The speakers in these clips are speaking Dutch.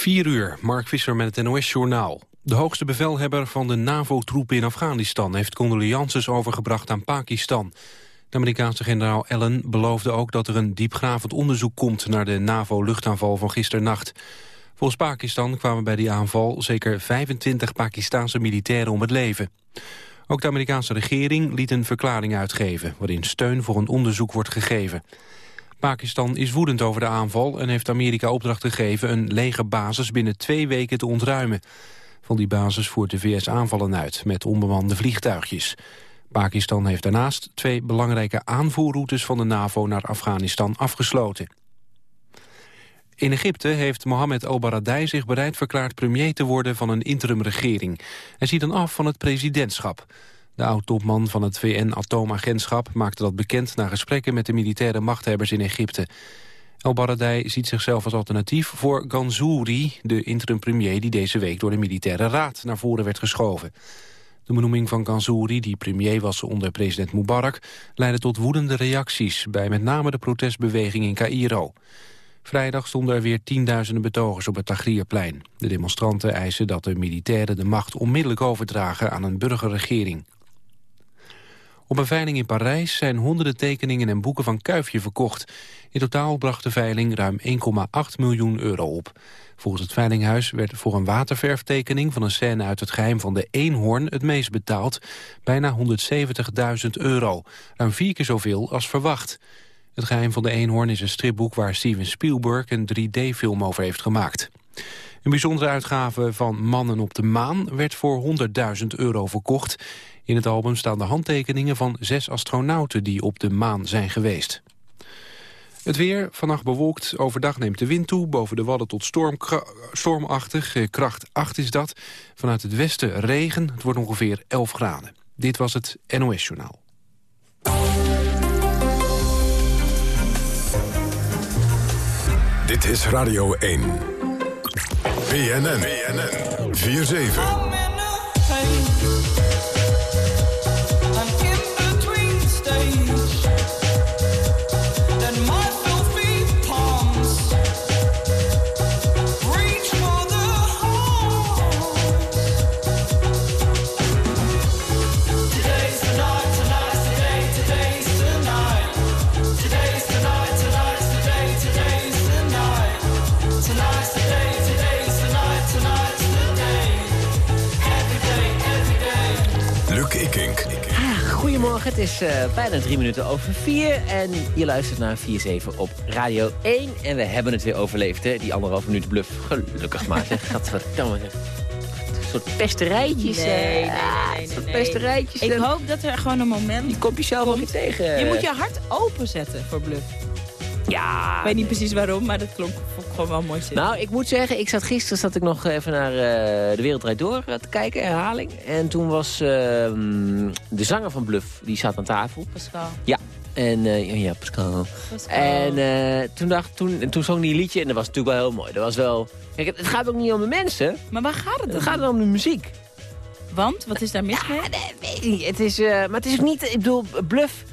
4 uur, Mark Visser met het NOS-journaal. De hoogste bevelhebber van de NAVO-troepen in Afghanistan... heeft condolences overgebracht aan Pakistan. De Amerikaanse generaal Allen beloofde ook dat er een diepgravend onderzoek komt... naar de NAVO-luchtaanval van gisternacht. Volgens Pakistan kwamen bij die aanval zeker 25 Pakistanse militairen om het leven. Ook de Amerikaanse regering liet een verklaring uitgeven... waarin steun voor een onderzoek wordt gegeven. Pakistan is woedend over de aanval en heeft Amerika opdracht gegeven... een lege basis binnen twee weken te ontruimen. Van die basis voert de VS aanvallen uit met onbemande vliegtuigjes. Pakistan heeft daarnaast twee belangrijke aanvoerroutes van de NAVO naar Afghanistan afgesloten. In Egypte heeft Mohamed El-Baradei zich bereid verklaard premier te worden van een interimregering. Hij ziet dan af van het presidentschap. De oud-topman van het VN-atoomagentschap maakte dat bekend... na gesprekken met de militaire machthebbers in Egypte. El-Baradei ziet zichzelf als alternatief voor Ganzouri... de interim-premier die deze week door de militaire raad naar voren werd geschoven. De benoeming van Ganzouri, die premier was onder president Mubarak... leidde tot woedende reacties bij met name de protestbeweging in Cairo. Vrijdag stonden er weer tienduizenden betogers op het Tagrierplein. De demonstranten eisen dat de militairen de macht onmiddellijk overdragen aan een burgerregering. Op een veiling in Parijs zijn honderden tekeningen en boeken van Kuifje verkocht. In totaal bracht de veiling ruim 1,8 miljoen euro op. Volgens het veilinghuis werd voor een waterverftekening van een scène uit het geheim van de eenhoorn het meest betaald. Bijna 170.000 euro. Ruim vier keer zoveel als verwacht. Het geheim van de eenhoorn is een stripboek waar Steven Spielberg een 3D-film over heeft gemaakt. Een bijzondere uitgave van Mannen op de Maan werd voor 100.000 euro verkocht. In het album staan de handtekeningen van zes astronauten die op de maan zijn geweest. Het weer, vannacht bewolkt, overdag neemt de wind toe... boven de Wadden tot storm, stormachtig, eh, kracht 8 is dat. Vanuit het westen regen, het wordt ongeveer 11 graden. Dit was het NOS Journaal. Dit is Radio 1. BNN, BNN 4-7. Het is uh, bijna drie minuten over vier. En je luistert naar 4-7 op Radio 1. En we hebben het weer overleefd, hè? Die anderhalf minuut bluff. Gelukkig maar, zeg. Gadverdamme. Een soort pesterijtjes. Nee, nee, nee. nee, soort pesterijtjes. Ik hoop dat er gewoon een moment... Die kom je zelf ook niet tegen. Je moet je hart openzetten voor bluff. Ja. Ik weet niet precies waarom, maar dat klonk gewoon wel mooi. Nou, ik moet zeggen, ik zat gisteren zat ik nog even naar uh, De Wereld Door te kijken, herhaling. En toen was uh, de zanger van Bluff, die zat aan tafel. Pascal. Ja. En uh, ja, Pascal. Pascal. En toen, dacht, toen, toen zong die liedje en dat was natuurlijk wel heel mooi. Dat was wel... Kijk, het, gaat ook niet om de mensen. Maar waar gaat het dan? Het gaat om de muziek. Want? Wat is daar mis mee? Ja, nee, weet niet. Het is, maar het is ook niet... Ik bedoel, Bluff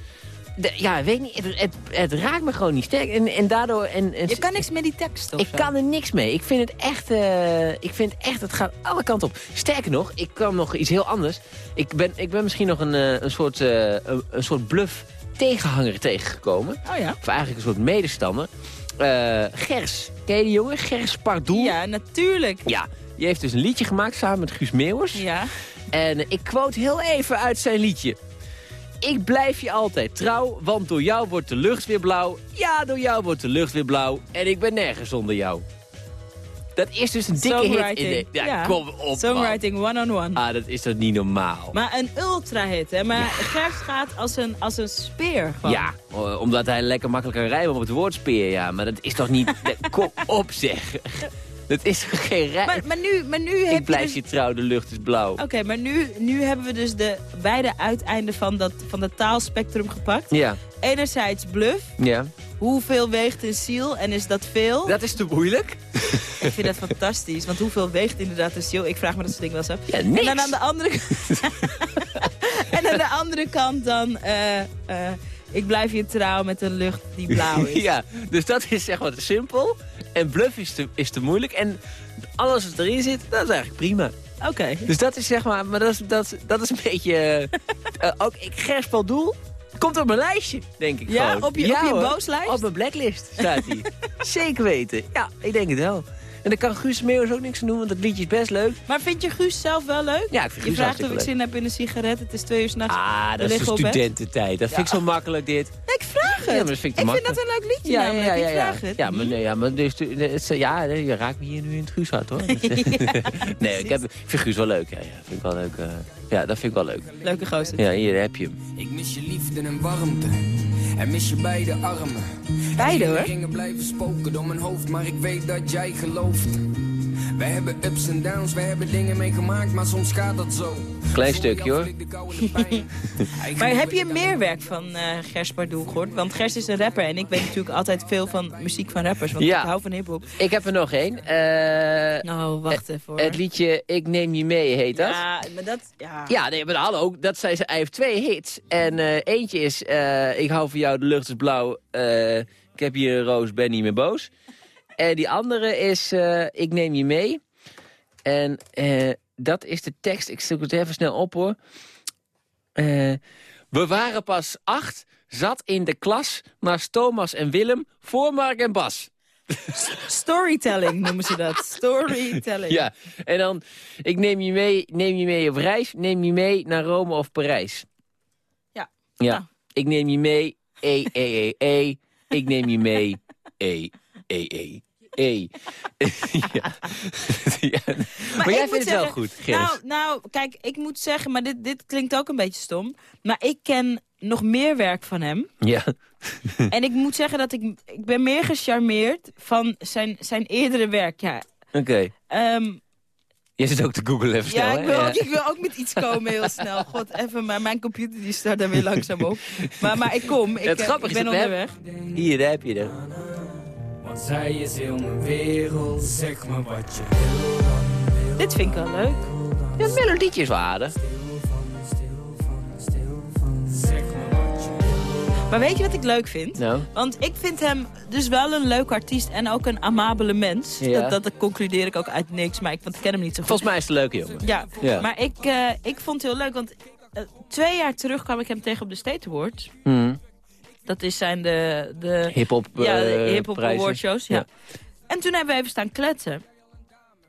ja, weet niet. Het, het, raakt me gewoon niet sterk. En, en daardoor... En, je kan niks met die tekst, of Ik kan er niks mee. Ik vind het echt... Uh, ik vind echt, het gaat alle kanten op. Sterker nog, ik kan nog iets heel anders. Ik ben, ik ben misschien nog een, uh, een, soort, uh, een, een, soort bluff tegenhanger tegengekomen. Oh ja? Of eigenlijk een soort medestander. Gers. Ken je die jongen? Gers Pardoel. Ja, natuurlijk. Ja, die heeft dus een liedje gemaakt samen met Guus Meeuwers. Ja. En ik quote heel even uit zijn liedje. Ik blijf je altijd trouw, want door jou wordt de lucht weer blauw. Ja, door jou wordt de lucht weer blauw. En ik ben nergens zonder jou. Dat is dus een dikke hit. In de, ja, ja, kom op, Songwriting one-on-one. Ah, dat is toch niet normaal. Maar een ultra-hit, hè? Maar ja. Gaat als een, als een speer. Gewoon. Ja, omdat hij lekker makkelijk kan rijmen op het woord speer, ja. Maar dat is toch niet... kom op, zeg. Dat is geen rij. Maar, maar, nu, maar nu heb Ik blijf je, dus... je trouw, de lucht is blauw. Oké, maar nu, nu hebben we dus de beide uiteinden van dat, van dat taalspectrum gepakt. Ja. Enerzijds bluff. Ja. Hoeveel weegt een ziel en is dat veel? Dat is te moeilijk. Ik vind dat fantastisch, want hoeveel weegt inderdaad een ziel? Ik vraag me dat soort dingen wel eens af. Ja, niks. En dan aan de andere, en aan de andere kant dan... Uh, uh, ik blijf je trouw met een lucht die blauw is. ja, dus dat is zeg maar simpel. En bluff is te, is te moeilijk. En alles wat erin zit, dat is eigenlijk prima. Oké. Dus dat is zeg maar, maar dat is, dat, dat is een beetje... eh, ook ik Gerspel Doel komt op mijn lijstje, denk ik Ja, gewoon. op je, op je booslijst? Op mijn blacklist staat hij. Zeker weten. Ja, ik denk het wel. En daar kan Guus Meeuwis ook niks aan doen, want dat liedje is best leuk. Maar vind je Guus zelf wel leuk? Ja, ik vind Je Guus vraagt of ik zin heb in een sigaret. Het is twee uur s'nachts. Ah, dat is de studententijd. Dat vind ik zo makkelijk, dit. Nee, ik vraag het. Ja, maar dat vind ik ik vind dat een leuk liedje namelijk. Ik vraag het. Ja, maar, nee, ja, maar dus, dus, ja, je raakt me hier nu in het Guus hart, hoor. nee, ik, heb, ik vind Guus wel leuk. Ja, ja, vind ik wel leuk. eh, ja, dat vind ik wel leuk. Leuke gozer. Ja, hier heb je hem. Ik mis je liefde en warmte. En mis je beide armen. Beide, hoor. Ringen blijven spoken door mijn hoofd, maar ik weet dat jij gelooft. We hebben ups en downs, we hebben dingen meegemaakt, maar soms gaat dat zo. Klein stukje, hoor. Maar heb je meer werk van eh Gers gehoord? Want Gers is een rapper en ik weet natuurlijk altijd veel van muziek van rappers. Want Ja. ik hou van hiphop. Ik heb er nog één. Eh, Nou, wacht even hoor. het liedje Ik Neem Je Mee heet dat. Ja, maar dat... Ja. Ja, nee, maar hallo, dat zijn ze. Hij heeft twee hits. En eh, eentje is Ik hou van jou, de lucht is blauw. ik heb hier een roos, ben niet meer boos. En die andere is Ik neem je mee. En eh, dat is de tekst. Ik zoek het even snel op hoor. Eh, we waren pas acht, zat in de klas naast Thomas en Willem, voor Mark en Bas. Storytelling noemen ze dat. Storytelling. Ja, en dan, ik neem je mee, neem je mee op reis, neem je mee naar Rome of Parijs. Ja. Ja, Nou. ik neem je mee, e, e, e, e. Ik neem je mee, e, e, e, e. ja. ja. Maar, jij vindt het wel goed. Nou, nou, kijk, ik moet zeggen, maar dit, dit klinkt ook een beetje stom. Maar ik ken nog meer werk van hem. ja. en ik moet zeggen dat ik, ik ben meer gecharmeerd van zijn, zijn eerdere werk. Ja, Oké. Ehm, Jij zit ook te googlen even snel, ja, ik, wil, ook- ik wil ook met iets komen heel snel. God, even, maar mijn computer die start daar weer langzaam op. Maar, maar ik kom, ik, Het grappige ik is ben onderweg. Hier, daar heb je er. Want zij is heel mijn wereld, zeg me wat je wil dan wil. Dit vind ik wel leuk. Ja, het melodietje is wel aardig. Maar weet je wat ik leuk vind? Nou, Want ik vind hem dus wel een leuk artiest en ook een amabele mens. Ja. Dat, dat concludeer ik ook uit niks, maar ik, want ik ken hem niet zo goed. volgens mij is het een leuke jongen. Ja, Ja. maar ik, eh, ik vond het heel leuk, want eh, twee jaar terug kwam ik hem tegen op de State Awards. Hmm. Dat is zijn de, de, Hip-hop ja, de eh, hip-hop awardshows. Ja. En toen hebben we even staan kletsen.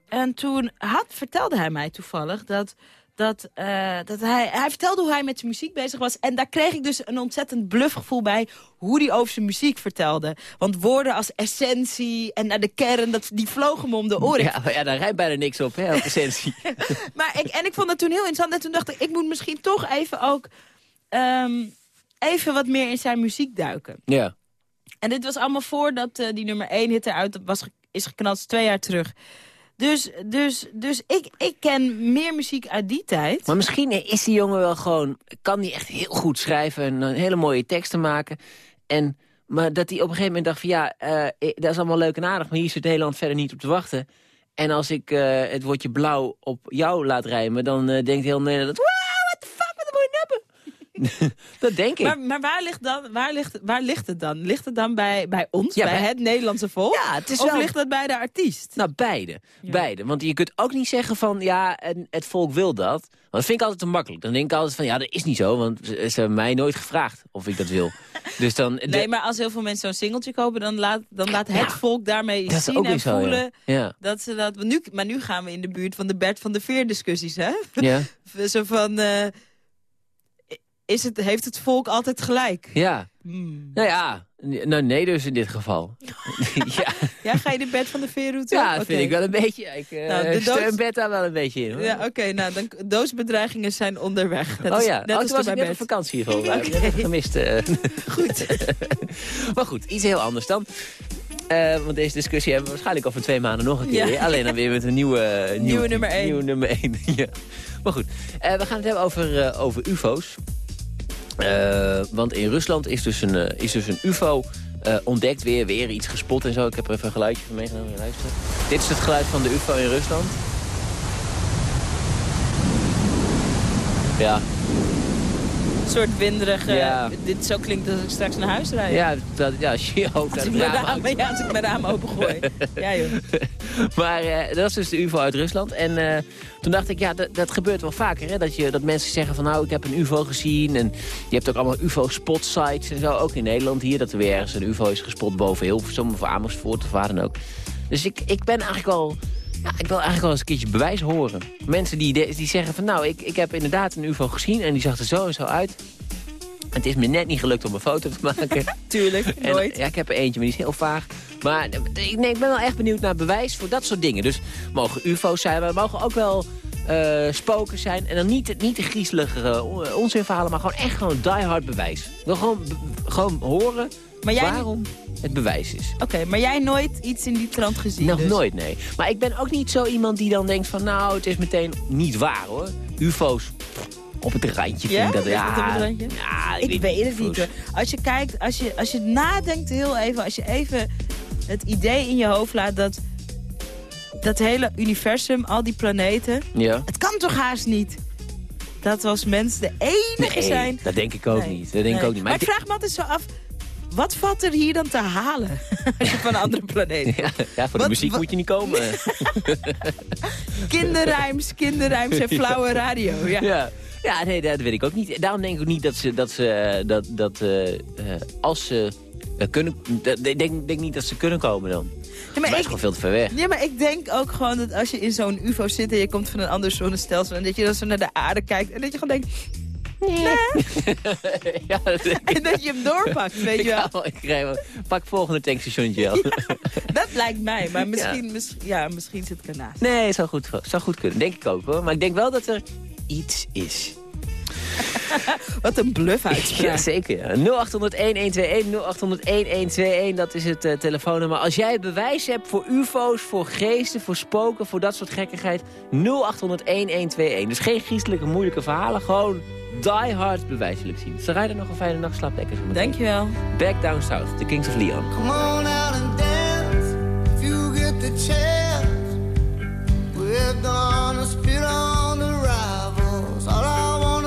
En toen had, vertelde hij mij toevallig dat, dat, eh, dat hij... Hij vertelde hoe hij met zijn muziek bezig was. En daar kreeg ik dus een ontzettend bluffgevoel bij... hoe hij over zijn muziek vertelde. Want woorden als essentie en naar de kern... Dat, die vlogen me om de oren. Ja, ja, daar rijdt bijna niks op, hè, op essentie. Maar ik, en ik vond dat toen heel interessant. En toen dacht ik, ik moet misschien toch even ook... ehm, even wat meer in zijn muziek duiken. ja. En dit was allemaal voordat eh, die nummer 1 hit eruit was, is geknald, twee jaar terug. Dus, dus, dus ik, ik ken meer muziek uit die tijd. Maar misschien is die jongen wel gewoon... kan die echt heel goed schrijven en eh, hele mooie teksten maken. En, maar dat hij op een gegeven moment dacht van... ja, eh, dat is allemaal leuk en aardig... maar hier zit Nederland verder niet op te wachten. En als ik het woordje blauw op jou laat rijmen... dan denkt heel Nederland... Wow, what the fuck, wat een mooie nappen. dat denk ik. Maar, maar waar, ligt dan, waar, ligt, waar ligt het dan? Ligt het dan bij, bij ons, Ja, bij, bij- het Nederlandse volk? Ja, het is of wel- ligt dat bij de artiest? Nou, beide. Beide. Want je kunt ook niet zeggen van, ja, en het volk wil dat. Want dat vind ik altijd te makkelijk. Dan denk ik altijd van, ja, dat is niet zo. Want ze, ze hebben mij nooit gevraagd of ik dat wil. dus dan... de- nee, maar als heel veel mensen zo'n singeltje kopen... dan laat, dan laat het Ja. volk daarmee dat zien ook en zo, voelen... Dat ze dat, nu, maar nu gaan we in de buurt van de Bert van de Veer discussies, hè? Ja. Zo van, eh, is het, heeft het volk altijd gelijk? ja. Hmm. Nou ja, nou nee dus in dit geval. ja, Ja, ga je de Bert van de Veer route? ja dat vind ik wel een beetje. Ik eh Nou, dood- Bert daar wel een beetje in. Hoor. Ja, oké, nou, dan, doodsbedreigingen zijn onderweg. Net oh ja, net oh, als was bij ik net op vakantie van. Ik heb gemist. eh. Goed. maar goed, iets heel anders dan. Eh, want deze discussie hebben we waarschijnlijk over twee maanden nog een keer. Ja. Alleen dan weer met een nieuwe, nieuw- Nieuwe nummer één. Nieuwe nummer één. ja. Maar goed, we gaan het hebben over, over ufo's. Eh, want in Rusland is dus een, eh, is dus een ufo eh, ontdekt. Weer, weer iets gespot en zo. Ik heb er even een geluidje van meegenomen. Luisteren. Dit is het geluid van de ufo in Rusland. Ja. Een soort winderige... Ja. Dit zo klinkt als ik straks naar huis rijd. Ja, dat, ja als je je hoofd uit het raam raam, ja, als ik mijn raam opengooi. ja, joh. Maar eh, dat is dus de UFO uit Rusland. En eh, toen dacht ik, ja, dat, dat gebeurt wel vaker. Hè? Dat, je, dat mensen zeggen van, nou, ik heb een UFO gezien. En je hebt ook allemaal UFO-spot-sites en zo. Ook in Nederland hier, dat er weer ergens een UFO is gespot boven Hilversum of Amersfoort of waar dan ook. Dus ik, ik ben eigenlijk wel... Ja, ik wil eigenlijk wel eens een keertje bewijs horen. Mensen die, de- die zeggen van, nou, ik, ik heb inderdaad een UFO gezien... en die zag er zo en zo uit. Het is me net niet gelukt om een foto te maken. Tuurlijk, En, nooit. ja, ik heb er eentje, maar die is heel vaag. Maar eh, nee, ik ben wel echt benieuwd naar bewijs voor dat soort dingen. Dus mogen ufo's zijn, maar mogen ook wel eh, spoken zijn. En dan niet, niet de griezelige uh, onzinverhalen, maar gewoon echt gewoon diehard bewijs. Ik wil gewoon, gewoon horen Maar jij- waarom het bewijs is. Oké, maar jij nooit iets in die trant gezien? Nog dus? nooit, nee. Maar ik ben ook niet zo iemand die dan denkt van... nou, het is meteen niet waar, hoor. UFO's op het randje Ja? vind ik dat... Het op het randje? Ja, Ik weet het niet hoor. Als je kijkt, als je, als je nadenkt heel even, als je even het idee in je hoofd laat dat dat hele universum, al die planeten, Ja. het kan toch haast niet dat we als mens de enige Nee, zijn. dat denk ik ook Nee. niet. Dat denk ik ook niet. Maar ik vraag me altijd zo af, wat valt er hier dan te halen als je van een andere planeet komt? Ja, ja, voor de muziek wat- moet je niet komen. Kinderrijms, kinderrijms en flauwe radio. Ja. Ja. Ja, nee, dat weet ik ook niet. Daarom denk ik ook niet dat ze, dat ze, eh, dat, dat, eh, eh, als ze kunnen, ik denk, denk niet dat ze kunnen komen dan. Ja, Maar is gewoon veel te ver weg. Ja, maar ik denk ook gewoon dat als je in zo'n ufo zit en je komt van een ander zonnestelsel... en dat je dan zo naar de aarde kijkt en dat je gewoon denkt... ja, dat. En dat je hem doorpakt, weet je Ik, wel. ga ik pak volgende tankstationnetje wel. Dat lijkt mij, maar misschien, misschien, ja, misschien zit ik ernaast. Nee, het zou goed, zou goed kunnen. Denk ik ook hoor. Maar ik denk wel dat er iets is. Wat een bluff Ja, uitspraak. zeker. Ja. 0800-1121, 0800-1121, dat is het eh, telefoonnummer. Als jij bewijs hebt voor ufo's, voor geesten, voor spoken, voor dat soort gekkigheid, 0800-1121. Dus geen griezelijke, moeilijke verhalen, gewoon die hard bewijs wil ik zien. Ze rijden nog een fijne nacht, slaap lekker. Dankjewel. Back Down South, de Kings of Leon. Come on out and dance if you get the chance. We're gonna spit on the rivals. All I wanna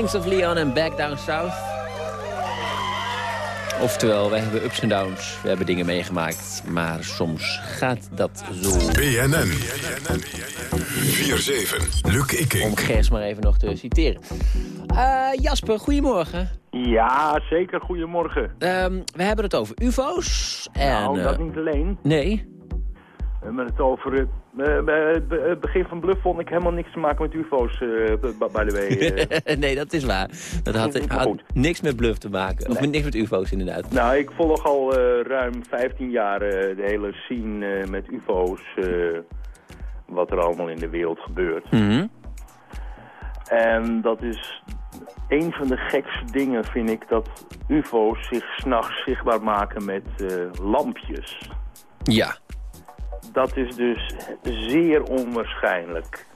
Kings of Leon en Back Down South. Oftewel, wij hebben ups en downs. We hebben dingen meegemaakt. Maar soms gaat dat zo. BNN. 4-7. Luc Om Ikink. Gers maar even nog te citeren. Eh, Jasper, goedemorgen. Ja, zeker. Goedemorgen. Ehm, we hebben het over ufo's. En, nou, dat eh, niet alleen. Nee. We hebben het over... het eh, eh, het be- het begin van Bluff vond ik helemaal niks te maken met ufo's, eh, by the way. eh. nee, dat is waar. Dat had, niks met bluff te maken. Of met niks met ufo's, inderdaad. nou, ik volg al eh, ruim 15 jaar eh, de hele scene eh, met ufo's. eh, wat er allemaal in de wereld gebeurt. Mhm. En dat is... Een van de gekste dingen vind ik dat ufo's zich s'nachts zichtbaar maken met eh, lampjes. Ja. Dat is dus zeer onwaarschijnlijk.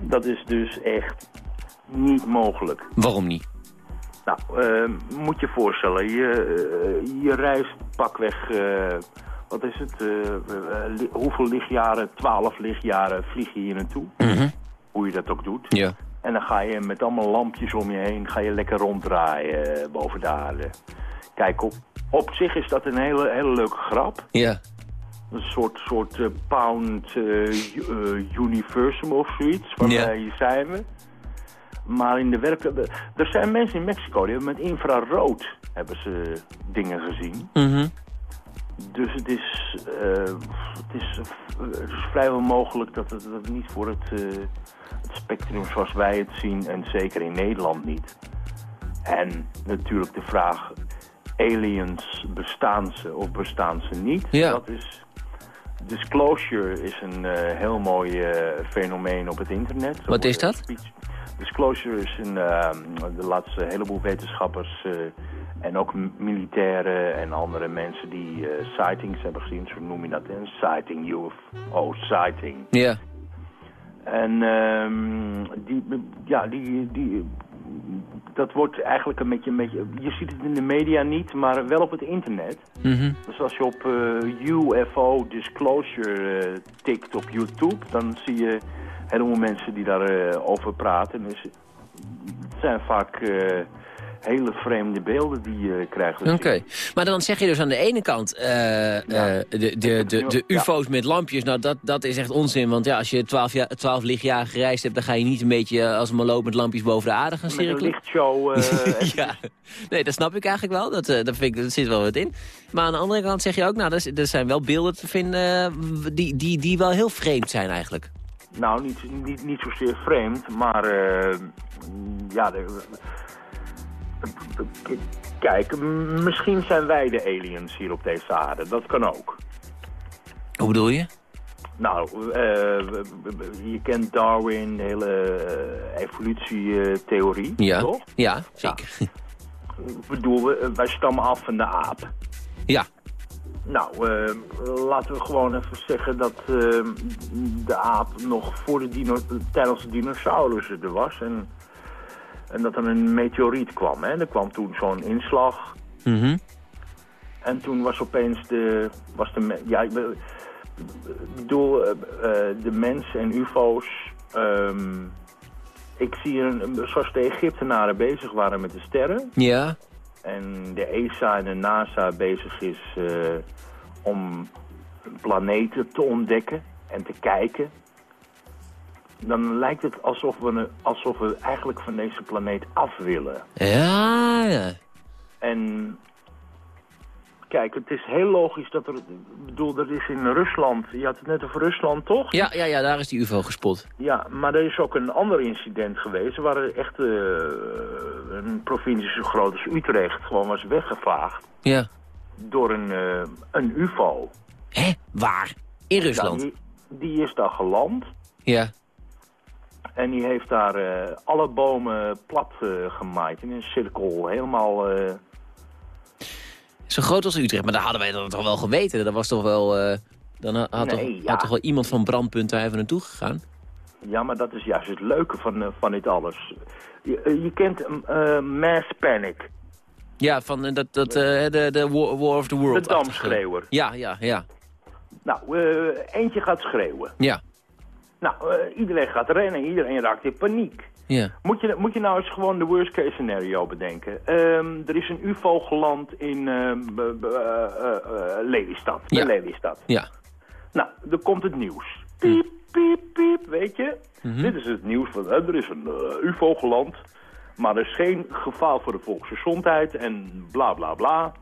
Dat is dus echt niet mogelijk. Waarom niet? Nou, eh, moet je voorstellen, je, eh, je reist pakweg, eh, wat is het, li- hoeveel lichtjaren, 12 lichtjaren vlieg je hier naartoe? Mhm. Hoe je dat ook doet. Ja. En dan ga je met allemaal lampjes om je heen, ga je lekker ronddraaien boven de aarde. Kijk, op, op zich is dat een hele, hele leuke grap. Ja. Een soort, soort eh, pound u- eh, universum of zoiets. Waarbij Ja. zijn we. Maar in de werk... Er zijn mensen in Mexico die hebben met infrarood hebben ze dingen gezien. Mhm. Dus het is, het is, het is vrijwel mogelijk dat het, dat het niet voor het, het spectrum zoals wij het zien. En zeker in Nederland niet. En natuurlijk de vraag, aliens, bestaan ze of bestaan ze niet? Ja. Dat is... Disclosure is een eh, heel mooi eh, fenomeen op het internet. Wat is wordt dat? speech- Disclosure is een, eh, de laatste heleboel wetenschappers eh, en ook militairen en andere mensen die eh, sightings hebben gezien, zo noem je dat, een sighting, UFO sighting. Ja. En ehm, die, ja, die, die, dat wordt eigenlijk een beetje, een beetje, je ziet het in de media niet, maar wel op het internet. Mhm. Dus als je op eh, UFO Disclosure eh, tikt op YouTube, dan zie je helemaal mensen die daarover over praten. Dus het zijn vaak eh, hele vreemde beelden die je krijgt. te zien. Oké, maar dan zeg je dus aan de ene kant... eh, eh, de, de, de, de Ja. ufo's met lampjes, nou dat, dat is echt onzin. Want ja, als je 12, jaar, 12 lichtjaren gereisd hebt... dan ga je niet een beetje eh, als een maloot met lampjes boven de aarde gaan Met een cirkelen. lichtshow. eh, ja, nee, dat snap ik eigenlijk wel. Dat, eh, dat, vind ik, dat zit wel wat in. Maar aan de andere kant zeg je ook... nou, er, zijn wel beelden te vinden eh, die, die, die wel heel vreemd zijn eigenlijk. Nou, niet, niet, niet zozeer vreemd, maar eh, ja, de- kijk, misschien zijn wij de aliens hier op deze aarde. Dat kan ook. Hoe bedoel je? Nou, eh, je kent Darwin, de hele eh, evolutietheorie, Ja, toch? ja zeker. Ik bedoel, wij stammen af van de aap. Ja, Nou, eh, laten we gewoon even zeggen dat de aap nog voor de dino tijdens de dinosaurussen er was. En, en dat er een meteoriet kwam. Hè? Er kwam toen zo'n inslag. Mhm. En toen was opeens de... Was de ja, ik be- ik bedoel, eh, eh, de mens en ufo's... ehm, ik zie een, zoals de Egyptenaren bezig waren met de sterren... ja. En de ESA en de NASA bezig is eh, om planeten te ontdekken en te kijken. Dan lijkt het alsof we, alsof we eigenlijk van deze planeet af willen. Ja, ja. En kijk, het is heel logisch dat er... Ik bedoel, er is in Rusland... Je had het net over Rusland, toch? Ja, ja, ja, daar is die ufo gespot. Ja, maar er is ook een ander incident geweest... waar echt eh, een provincie zo groot als Utrecht gewoon was weggevaagd... Ja. door een, eh, een ufo. Hé, waar? In Rusland? Die, die is daar geland Ja. En die heeft daar eh, alle bomen plat eh, gemaaid in een cirkel. Helemaal, eh, Zo groot als Utrecht, maar daar hadden wij dat toch wel geweten. Dat was toch wel... dan had, Nee, toch, ja. had toch wel iemand van Brandpunt daar even naartoe gegaan? ja, maar dat is juist het leuke van, van dit alles. Je, je kent eh, Mass Panic, Ja, van dat, dat, de, de War, War of the de World. damschreeuwer. Ja, ja, ja. Nou, eentje gaat schreeuwen. Ja, Nou, eh, iedereen gaat rennen, iedereen raakt in paniek. Moet je, moet je nou eens gewoon de worst case scenario bedenken. Ehm, er is een ufo geland in eh, eh, Lelystad. Ja. Lelystad. Ja. Nou, dan komt het nieuws. Piep, piep, piep, weet je. Mhm. Dit is het nieuws van, er is een ufo geland. Maar er is geen gevaar voor de volksgezondheid en bla bla bla.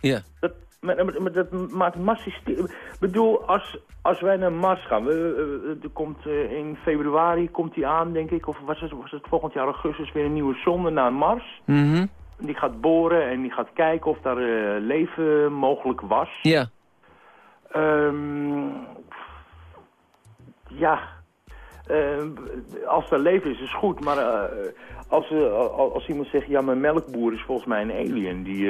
Ja. Dat, maar, maar- dat maakt. Ik bedoel, als, als wij naar Mars gaan, we, er komt, eh, in februari komt die aan, denk ik, of was het, was het volgend jaar augustus weer een nieuwe zonde naar Mars. Mhm. Die gaat boren en die gaat kijken of daar eh, leven mogelijk was. Ja. Ehm, ja, Ehm, als er leven is, is goed. Maar als, eh, als, als iemand zegt, ja, mijn melkboer is volgens mij een alien, die...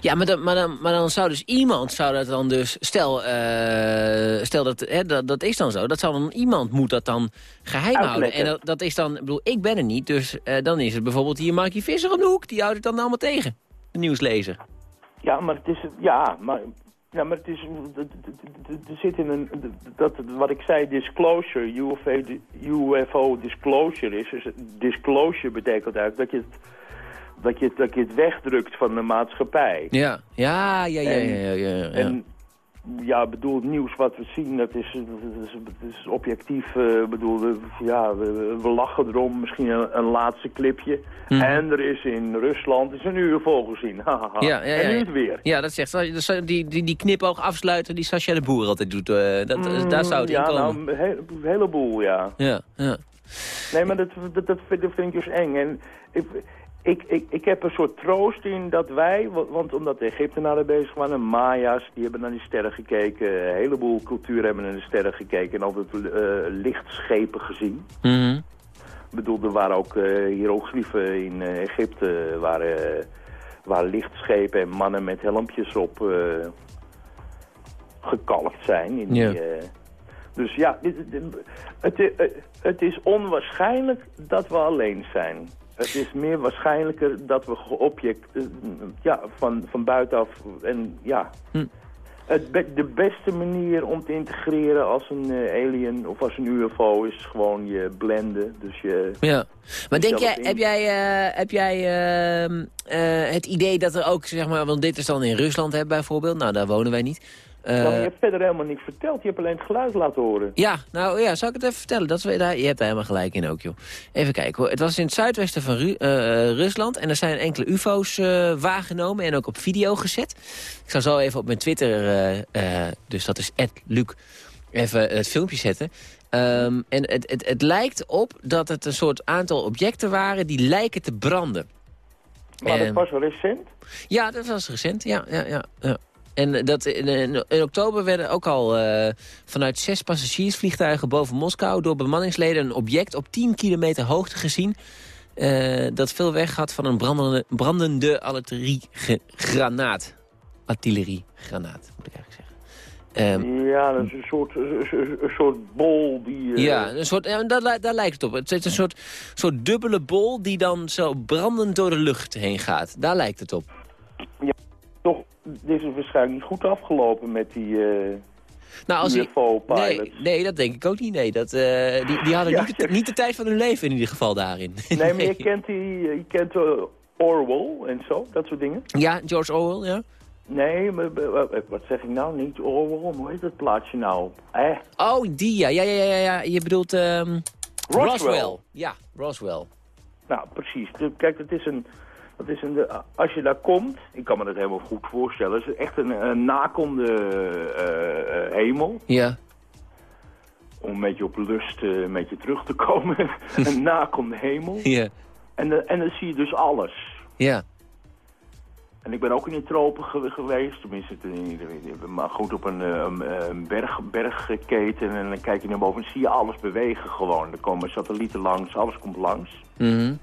Ja, maar dan, maar, dan, maar dan zou dus iemand, zou dat dan dus, stel, eh, stel dat, hè, dat, dat is dan zo, dat zou dan iemand moet dat dan geheim houden. En dat, dat is dan, ik bedoel, ik ben er niet, dus eh, dan is het bijvoorbeeld hier Markie Visser om de hoek, die houdt het dan allemaal tegen, de nieuwslezer. Ja, maar het is... Ja, maar... Ja, maar het is... Er zit in een... Dat, wat ik zei, disclosure, UFO, UFO disclosure is. Dus disclosure betekent eigenlijk dat je het... Dat je, het- dat je het wegdrukt van de maatschappij. Ja, ja, ja, ja, ja, En- ja, ja, ja. En ja, bedoel, het nieuws wat we zien, dat is, dat is, dat is objectief. Ik bedoel, ja, we, we lachen erom. Misschien een, een laatste clipje. Mhm. En er is in Rusland is een UFO gezien. Ja, ja, ja, en nu ja. het weer. Ja, dat zegt, die, die, die knipoog afsluiten die Sascha de Boer altijd doet, eh, dat, Mm, daar zou het ja, in komen. nou, een he- een heleboel, ja. Ja, ja. Nee, maar dat, dat, dat, vind, dat vind ik dus eng. En ik, ik, ik, ik heb een soort troost in dat wij, wa- want omdat de Egyptenaren bezig waren, de Maya's, die hebben naar die sterren gekeken. Een heleboel culturen hebben naar de sterren gekeken en altijd eh, lichtschepen gezien. Mhm. Ik bedoel, er waren ook eh hieroglyphen in eh, Egypte, waar lichtschepen en mannen met helmpjes op gekalkt zijn. In die, dus ja, het, het is onwaarschijnlijk dat we alleen zijn. Het is meer waarschijnlijker dat we geobject, eh, ja, van, van buitenaf en ja... Hm. Het be- de beste manier om te integreren als een eh, alien of als een UFO is gewoon je blenden. Dus je... Ja. Maar denk jij, in. heb jij, eh, heb jij ehm, eh, het idee dat er ook, zeg maar, want dit is dan in Rusland hè, bijvoorbeeld, nou daar wonen wij niet. Eh, Nou, je hebt verder helemaal niks verteld. Je hebt alleen het geluid laten horen. ja, nou ja, zal ik het even vertellen? Dat we daar, je hebt daar helemaal gelijk in ook, joh. Even kijken hoor. Het was in het zuidwesten van Ru- eh, Rusland en er zijn enkele ufo's eh, waargenomen en ook op video gezet. Ik zal zo even op mijn Twitter, eh, eh, dus dat is Luc, even het filmpje zetten. Ehm, en het, het, het lijkt op dat het een soort aantal objecten waren die lijken te branden. Maar dat was wel recent. Ja, dat was recent. Ja, ja, ja. ja. En dat in, in, oktober werden ook al eh, vanuit zes passagiersvliegtuigen boven Moskou... door bemanningsleden een object op 10 kilometer hoogte gezien... eh, dat veel weg had van een brandende, brandende artilleriegranaat. Artilleriegranaat, moet ik eigenlijk zeggen. Ehm, Ja, dat is een soort, een, soort bol die... eh, Ja, een soort, ja, daar, daar lijkt het op. Het is een soort, soort dubbele bol die dan zo brandend door de lucht heen gaat. Daar lijkt het op. Toch, dit is waarschijnlijk niet goed afgelopen met die eh Nou, als UFO-pilots. Nee, nee, dat denk ik ook niet. Nee, dat, eh, die, die hadden Ja, niet, de, ja. niet de tijd van hun leven in ieder geval daarin. Nee, maar je kent, die, je kent eh, Orwell en zo, dat soort dingen. Ja, George Orwell, ja. Nee, maar, eh, wat zeg ik nou? Niet Orwell, hoe heet dat plaatsje nou? Eh, Oh, die, ja. Ja, ja, ja, ja. Je bedoelt ehm, Roswell. Ja, Roswell. Nou, precies. Kijk, dat is een... Dat is een als je daar komt, ik kan me dat helemaal goed voorstellen, het is echt een, een nakonde eh, eh, hemel. Ja. Om een beetje op lust eh, een beetje terug te komen. een nakonde hemel. Ja. En, eh, en dan zie je dus alles. Ja. En ik ben ook in de tropen ge- geweest, tenminste, in- in- maar goed op een, eh, een, een berg, bergketen. En dan kijk je naar boven en zie je alles bewegen gewoon. Er komen satellieten langs, alles komt langs. Mhm.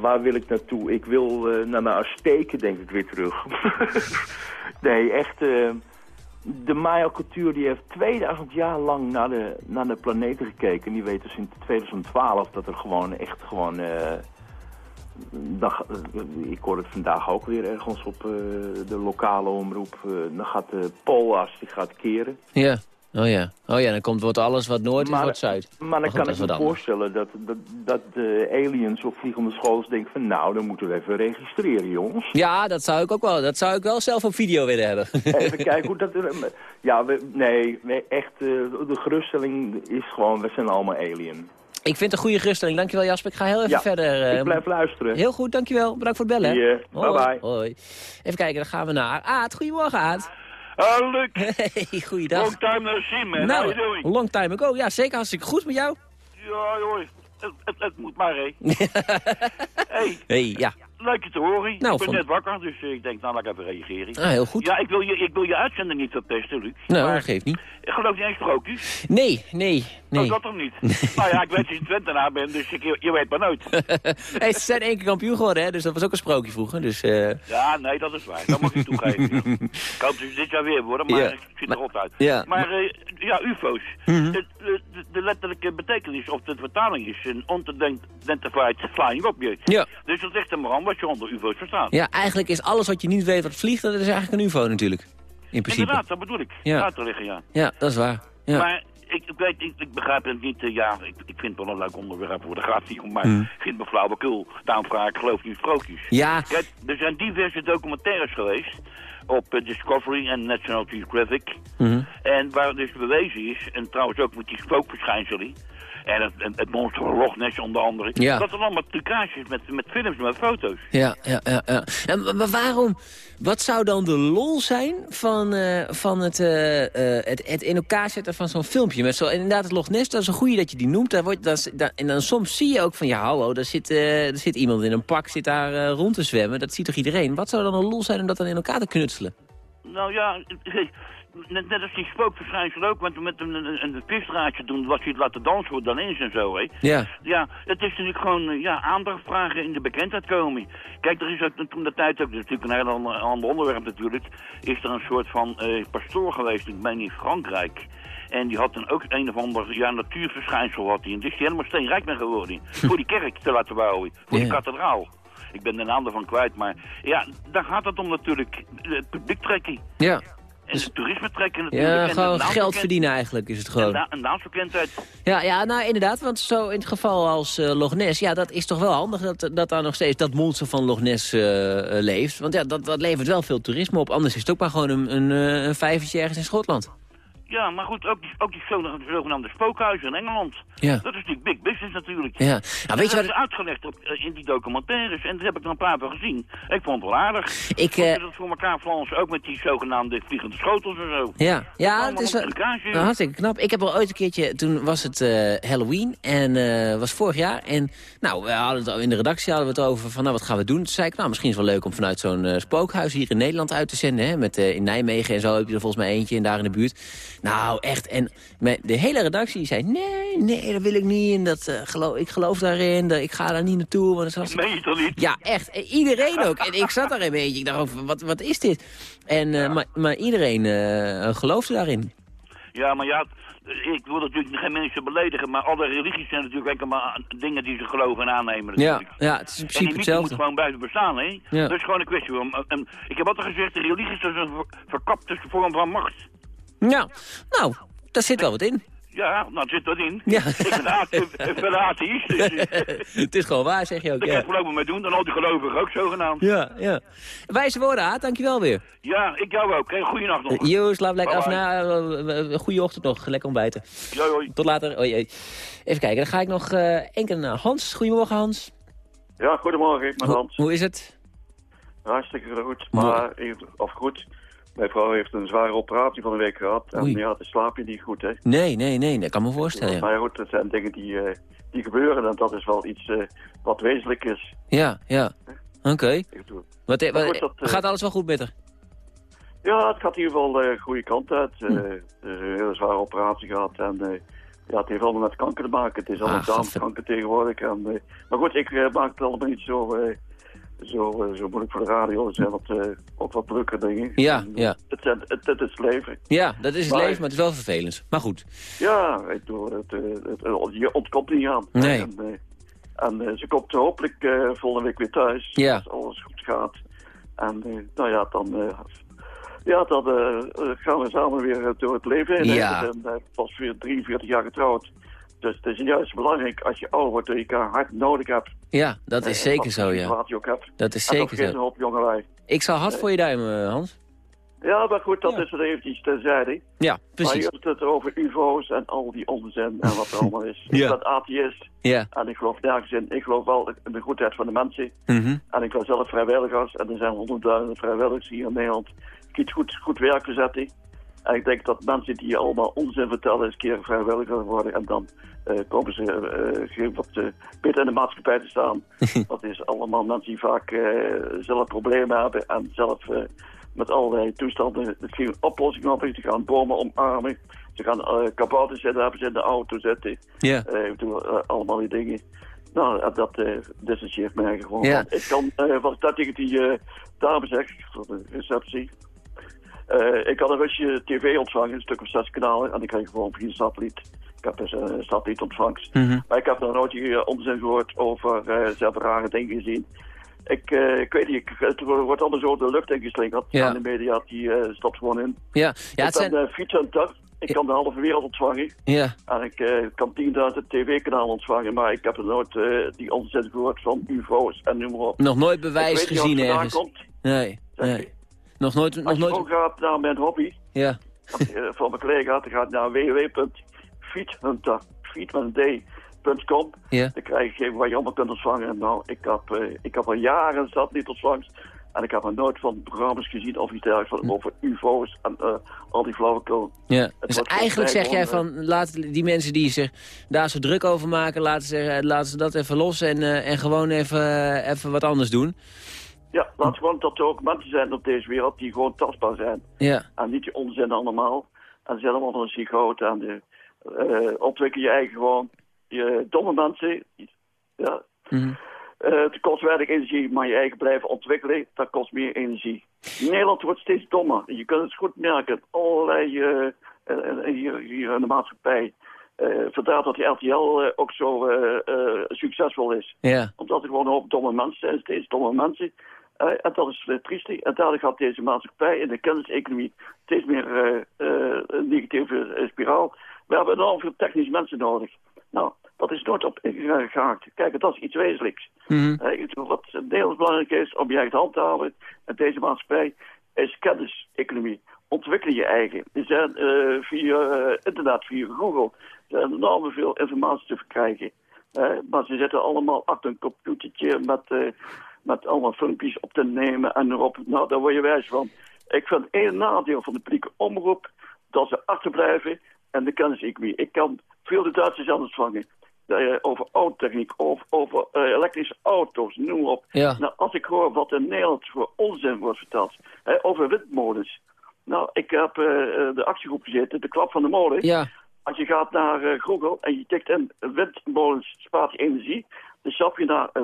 Waar wil ik naartoe? Ik wil eh, naar de Azteken, denk ik, weer terug. nee, echt... eh, de Maya-cultuur die heeft 2000 jaar lang naar de, naar de planeten gekeken. En die weten sinds 2012 dat er gewoon echt gewoon... eh, dag, ik hoor het vandaag ook weer ergens op de lokale omroep. dan gaat de poolas, die gaat keren. Ja. Oh ja, oh ja dan komt, wordt alles wat noord Maar- en wat zuid. Maar dan goed, kan ik is me voorstellen dat, dat, dat de aliens of vliegende schools denken van... nou, dan moeten we even registreren, jongens. Ja, dat zou ik ook wel. Dat zou ik wel zelf op video willen hebben. Even kijken hoe dat... Ja, we, nee, we echt, eh, de geruststelling is gewoon, we zijn allemaal alien. ik vind het een goede geruststelling. Dankjewel Jasper. Ik ga heel even Ja, verder. eh, ik blijf luisteren. Heel goed, dankjewel. Bedankt voor het bellen. Hoi. bye-bye. Hoi. Even kijken, dan gaan we naar Aad. Goedemorgen Aad. Oh, Luc. Hey, goeiedag. Long time no see, man. How Nou, you doing? long time ago. Ja, zeker hartstikke goed met jou. Ja, joh. Het, het, het moet maar, hé. hey, hey, ja. leuk je te horen. Nou, ik ben van- net wakker, dus eh, ik denk, nou, laat ik even reageren. Ah, heel goed. Ja, ik wil, je, ik wil je uitzending niet verpesten, Luc. Nou, maar dat geeft niet. ik geloof niet eens sprookjes. Nee, nee, nee. Oh, dat toch niet? nou ja, ik weet dat je Twentenaar bent, dus ik, je weet maar nooit. hey, ze zijn één keer kampioen geworden, hè? dus dat was ook een sprookje vroeger. Dus, eh, Ja, nee, dat is waar. Dat moet ik toegeven. ja. Ik hoop dat ze dit jaar weer worden, maar Ja. ik ziet Maar- er rot uit. ja. Maar eh, ja, ufo's. Mhm. de, de, de letterlijke betekenis of de vertaling is een unidentified flying object. Ja. Dus dat ligt er maar aan wat je onder ufo's verstaat. ja, eigenlijk is alles wat je niet weet wat vliegt, dat is eigenlijk een ufo natuurlijk. In principe. Inderdaad, dat bedoel ik. Ja. Uit te liggen, ja. Ja, dat is waar. Ja. Maar ik, ik weet, ik, ik begrijp het niet. eh, ja, ik, ik vind het wel een leuk onderwerp voor de gaat niet om, maar Mhm. ik vind me flauwekul. Daarom vraag ik, geloof niet sprookjes. Ja, Kijk, er zijn diverse documentaires geweest op eh, Discovery en National Geographic. Mhm. En waar dus bewezen is, en trouwens ook met die spookverschijnselen... en het, het, monster van Loch onder andere... Ja. dat er allemaal trucages met, met films met foto's. Ja, ja, ja. ja. En, maar waarom, wat zou dan de lol zijn van, eh, van het, eh, eh, het, het in elkaar zetten van zo'n filmpje? Met zo, inderdaad, het Loch Ness, dat is een goeie dat je die noemt. Daar wordt, dat, daar- en dan soms zie je ook van, ja, hallo, daar zit, er zit iemand in een pak, zit daar rond te zwemmen. Dat ziet toch iedereen? Wat zou dan een lol zijn om dat dan in elkaar te knutselen? Nou ja, net, net als die spookverschijnsel ook, want met een, een, een doen, wat je het laten dansen wordt dan eens en zo, hè. Ja. Ja, het is natuurlijk gewoon eh, ja, aandacht vragen in de bekendheid komen. Kijk, er is ook toen de tijd ook, dat is natuurlijk een heel ander, ander onderwerp natuurlijk, is er een soort van eh, pastoor geweest, ik meen in Frankrijk. En die had dan ook een of ander ja, natuurverschijnsel had hij. En dus die helemaal steenrijk ben geworden. voor die kerk te laten bouwen. Voor Ja. die kathedraal. Ik ben de naam ervan kwijt, maar ja, daar gaat het om natuurlijk. Het publiek trekken. Ja, En het toerisme trekken natuurlijk. ja gewoon geld verdienen eigenlijk is het gewoon. een naamsbekendheid. Ja, ja, nou inderdaad, want zo in het geval als eh, Loch Ness... ja, dat is toch wel handig dat, dat daar nog steeds dat monster van Loch Ness eh, eh, leeft. Want ja, dat, dat levert wel veel toerisme op. Anders is het ook maar gewoon een, een, een vijvertje ergens in Schotland. Ja, maar goed, ook die, ook die zogenaamde, spookhuizen in Engeland. Ja. Dat is natuurlijk big business natuurlijk. Ja, nou, weet je dat is uitgelegd op, eh, in die documentaires. En dat heb ik er een paar van gezien. Ik vond het wel aardig. Ik, ze dat voor elkaar flansen, ook met die zogenaamde vliegende schotels en zo. Ja, ja het is wel nou, hartstikke knap. Ik heb al ooit een keertje, toen was het eh, Halloween en was vorig jaar. En nou, we hadden het al in de redactie hadden we het over van, nou, wat gaan we doen? Toen zei ik, nou, misschien is het wel leuk om vanuit zo'n spookhuis hier in Nederland uit te zenden. Hè? Met, in Nijmegen en zo heb je er volgens mij eentje en daar in de buurt. Nou, echt. En de hele redactie zei, nee, nee, dat wil ik niet. En dat, eh, geloof, ik geloof daarin, dat, ik ga daar niet naartoe. Want was Meen je toch niet? ja, echt. En iedereen ook. En ik zat daar een beetje. Ik dacht, ook, wat, wat is dit? En, eh, maar, maar iedereen eh, geloofde daarin. Ja, maar ja, ik wil natuurlijk geen mensen beledigen, maar alle religies zijn natuurlijk enkel maar dingen die ze geloven en aannemen Ja, natuurlijk. ja, het is in En die principe moet gewoon blijven bestaan, hè? Ja. Dat is gewoon een kwestie van... ik heb altijd gezegd, de religie is een ver- verkapte vorm van macht. Ja, nou, daar zit wel wat in. Ja, nou zit dat in. Ja. Ik ben atheïst, ik dus eh, het is gewoon waar, zeg je ook. daar kan Ja, ik voorlopig mee doen. Dan al die gelovigen ook zogenaamd. ja. ja. Wijze woorden, Aad. Dankjewel weer. Ja, ik jou ook. Hè. Goeienacht nog. Jo, slaap lekker af. Nou, eh, eh, goeie ochtend nog. Lekker ontbijten. Hoi. Tot later. Oei. Even kijken, dan ga ik nog eh één keer naar Hans. Goedemorgen, Hans. Ja, goedemorgen, ik ben Hans. hoe is het? Hartstikke goed. Maar, even- of goed, mijn vrouw heeft een zware operatie van een week gehad. En Oei. ja, dan slaap je niet goed, hè. Nee, nee, nee. Dat kan me voorstellen, ja. Maar goed, dat zijn dingen die, eh, die gebeuren. En dat is wel iets eh, wat wezenlijk is. Ja, ja. Oké. Wat, eh, Maar wat- goed, dat, gaat alles wel goed met haar? Ja, het gaat in ieder geval de goede kant uit. Hm. Er is een hele zware operatie gehad. En ja, het heeft allemaal met kanker te maken. Het is allemaal Ah, darmkanker tegenwoordig. En, maar goed, ik maak het allemaal niet zo, zo, eh, zo moeilijk voor de radio. Er zijn wat, eh, ook wat drukke dingen. Ja, En, eh, ja. Het, zijn- het, het is leven. Ja, dat is het Maar- leven, maar het is wel vervelend. Maar goed. Ja, ik bedoel, het, eh, je ontkomt niet aan. Nee. En, eh, en eh, ze komt hopelijk eh, volgende week weer thuis. Ja. Als alles goed gaat. En eh, nou ja, dan, eh, Ja, dan eh, eh, gaan we samen weer eh, door het leven heen. Ja. Zijn eh, pas weer 43 jaar getrouwd. Dus het is juist belangrijk als je ouder wordt dat je elkaar hard nodig hebt. Ja, dat is Eh, zeker zo, ja. je ook hebt. Dat is En zeker zo. hoop jongelui. Ik zal hard voor je duimen, eh, Hans. Ja, maar goed, dat is er eventjes terzijde. Ja, Maar precies. je hebt het over ufo's en al die onzin en wat er allemaal is. Ja. Ik ben atheïst Ja. en ik geloof nergens in. Ik geloof wel in de goedheid van de mensen. Mhm. En ik ben zelf vrijwilligers en er zijn honderdduizenden vrijwilligers hier in Nederland die het goed, goed werk verzetten. En ik denk dat mensen die allemaal onzin vertellen eens een keer vrijwilliger worden en dan eh, komen ze geen wat eh, beter in de maatschappij te staan. dat is allemaal mensen die vaak zelf problemen hebben en zelf met allerlei toestanden het geen oplossing hebben. Ze gaan bomen omarmen, ze gaan eh kabouters hebben ze in de auto zitten. Ja. Allemaal die dingen. Nou, dat eh dissocieert mij gewoon. Ja. Ik kan, eh, wat ik daar tegen die eh, dame zeg, voor de receptie. Eh, ik had een Russische tv ontvangen, een stuk of zes kanalen. En ik kreeg gewoon via satelliet. Ik heb dus een satellietontvangst. Mhm. Maar ik heb nog nooit hier onzin gehoord over, eh ze hebben rare dingen gezien. Ik, eh, ik weet niet, ik, het wordt allemaal zo de lucht ingeslingerd. Ja. En de media die eh, stopt gewoon in. Ja, ja ik het ben zijn... eh. Ik kan de halve wereld ontvangen. Ja. En ik eh, kan 10.000 tv-kanalen ontvangen, maar ik heb er nooit eh, die onzin gehoord van UFO's en noem maar op. Nog nooit Ik bewijs gezien ergens. Komt. Nee, nee. Nog nooit... Nog Als je nooit... ook gaat naar mijn hobby, Ja. van mijn collega, dan gaat naar www.feedhunter, feed met een d.com. Ja. Dan krijg je waar je allemaal kunt ontvangen. Nou, ik heb, eh, ik heb al jaren zat niet ontvangst. En ik heb er nooit van programma's gezien of iets dergelijks van over UFO's en eh, al die flauwekul. Ja, Het dus eigenlijk zeg jij van, laat die mensen die zich daar zo druk over maken, laten ze, laten ze dat even los en, eh, en gewoon even, even wat anders doen. Ja, laat gewoon dat er ook mensen zijn op deze wereld die gewoon tastbaar zijn. Ja, En niet die onzin allemaal. En ze zijn allemaal van een sigoot. En de, eh, ontwikkel je eigen gewoon. Je domme mensen. Ja. Mhm. Eh, het kost weinig energie, maar je eigen blijven ontwikkelen, dat kost meer energie. Nederland wordt steeds dommer. Je kunt het goed merken. Allerlei eh, eh, eh, hier, hier in de maatschappij. Eh vandaar dat die RTL eh, ook zo eh, eh, succesvol is. ja, Omdat er gewoon een hoop domme mensen zijn, steeds domme mensen. Eh, en dat is uh, triestig. En daardoor gaat deze maatschappij in de kenniseconomie steeds meer eh, eh, een negatieve eh, spiraal. We hebben enorm veel technische mensen nodig. Nou, dat is nooit op ingehaakt. Kijk, dat is iets wezenlijks. Mhm. Eh, iets wat Nederlands belangrijk is om je eigen hand te houden in deze maatschappij, is kenniseconomie. Ontwikkel je eigen. Er zijn eh, via eh, internet, via Google, er zijn enorm veel informatie te verkrijgen. Eh, maar ze zitten allemaal achter een computertje met, eh, met allemaal filmpjes op te nemen en erop. Nou, daar word je wijs van. Ik vind één nadeel van de publieke omroep dat ze achterblijven en de kenniseconomie. Ik kan veel de Duitsers aan ontvangen. Eh, over autotechniek, of over eh, elektrische auto's, noem maar op. Ja. Nou, als ik hoor wat in Nederland voor onzin wordt verteld, hè, over windmolens. Nou, ik heb eh, de actiegroep gezeten, de klap van de molen. ja, Als je gaat naar Google en je tikt in windmolens spaart energie, dan stap je naar eh,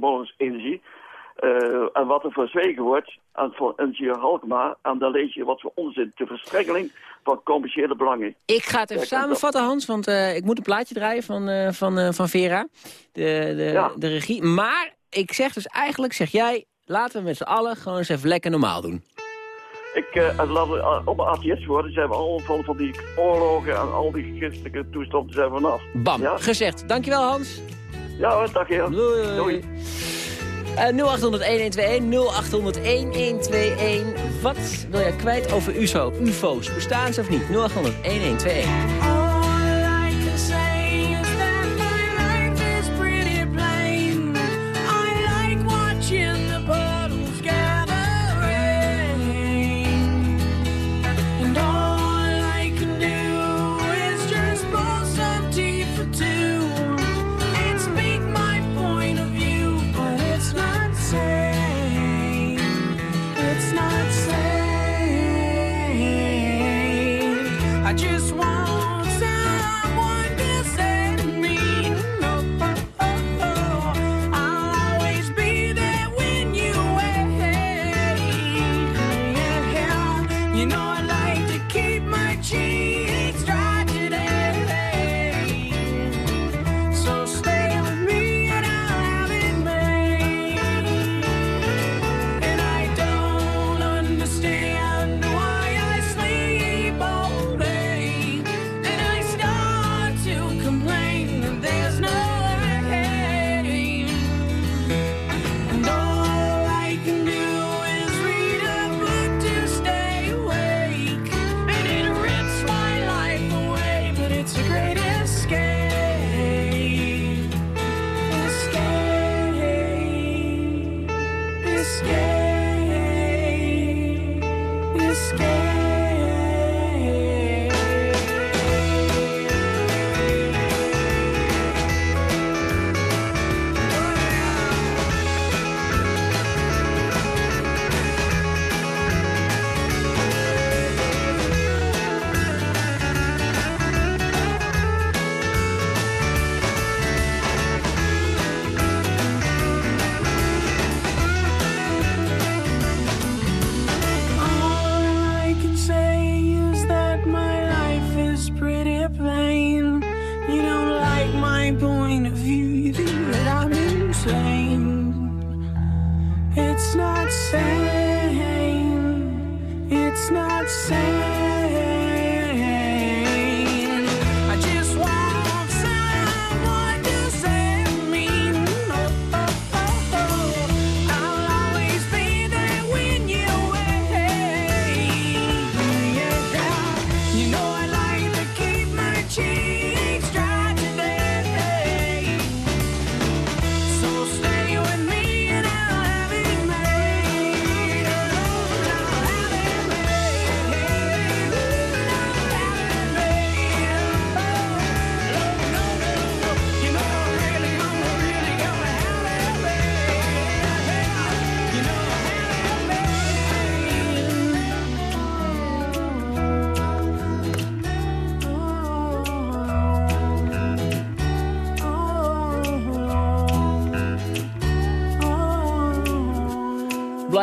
windmolens energie. eh, en wat er verzwegen wordt en van NGO Halkema. En dan lees je wat voor onzin. De verstrengeling van commerciële belangen. ik ga het even Kijk, samenvatten Hans, want eh, ik moet een plaatje draaien van, eh, van, van Vera, de, de, Ja. de regie. Maar ik zeg dus eigenlijk, zeg jij, laten we met z'n allen gewoon eens even lekker normaal doen. Ik, eh, en laten we uh, allemaal atheïst worden, zijn we allemaal van, van die oorlogen en al die christelijke toestanden zijn we vanaf. Bam, Ja? gezegd. Dankjewel Hans. Ja hoor, dag heer. Doei. Doei. Eh 0800 1121 0800 Wat wil jij kwijt over UFO, UFO's? Bestaan ze of niet? 0800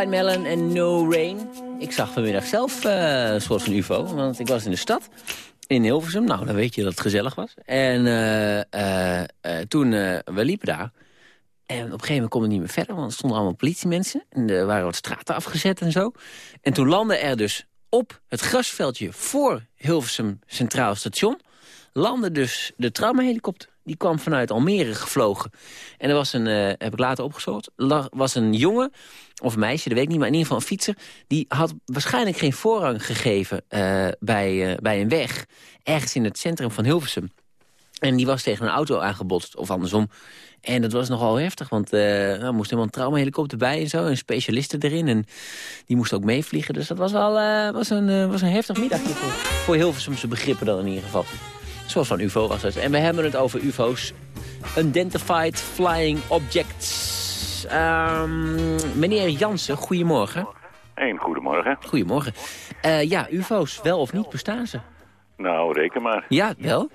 Blind Melon en No Rain. Ik zag vanmiddag zelf eh, een soort van ufo, want ik was in de stad. In Hilversum, nou dan weet je dat het gezellig was. En eh, eh, toen, we liepen daar. En op een gegeven moment konden niet meer verder, want er stonden allemaal politiemensen. En er waren wat straten afgezet en zo. En toen landde er dus op het grasveldje voor Hilversum Centraal Station... landde dus de traumahelikopter. Die kwam vanuit Almere gevlogen. En er was een, heb ik later opgezocht, was een jongen, of een meisje, dat weet ik niet, maar in ieder geval een fietser... die had waarschijnlijk geen voorrang gegeven eh, bij, eh, bij een weg... ergens in het centrum van Hilversum. En die was tegen een auto aangebotst, of andersom. En dat was nogal heftig, want eh nou, moest helemaal een traumahelikopter bij en zo. En specialisten erin. En die moesten ook meevliegen. Dus dat was wel was een, was een heftig middagje voor, voor Hilversumse begrippen dan in ieder geval. Zoals van UFO was het. En we hebben het over UFO's. Unidentified Flying Objects. Ehm, meneer Jansen, goedemorgen. Een goedemorgen. Goedemorgen. Eh, ja, UFO's, wel of niet, bestaan ze? Nou, reken maar. Ja, wel.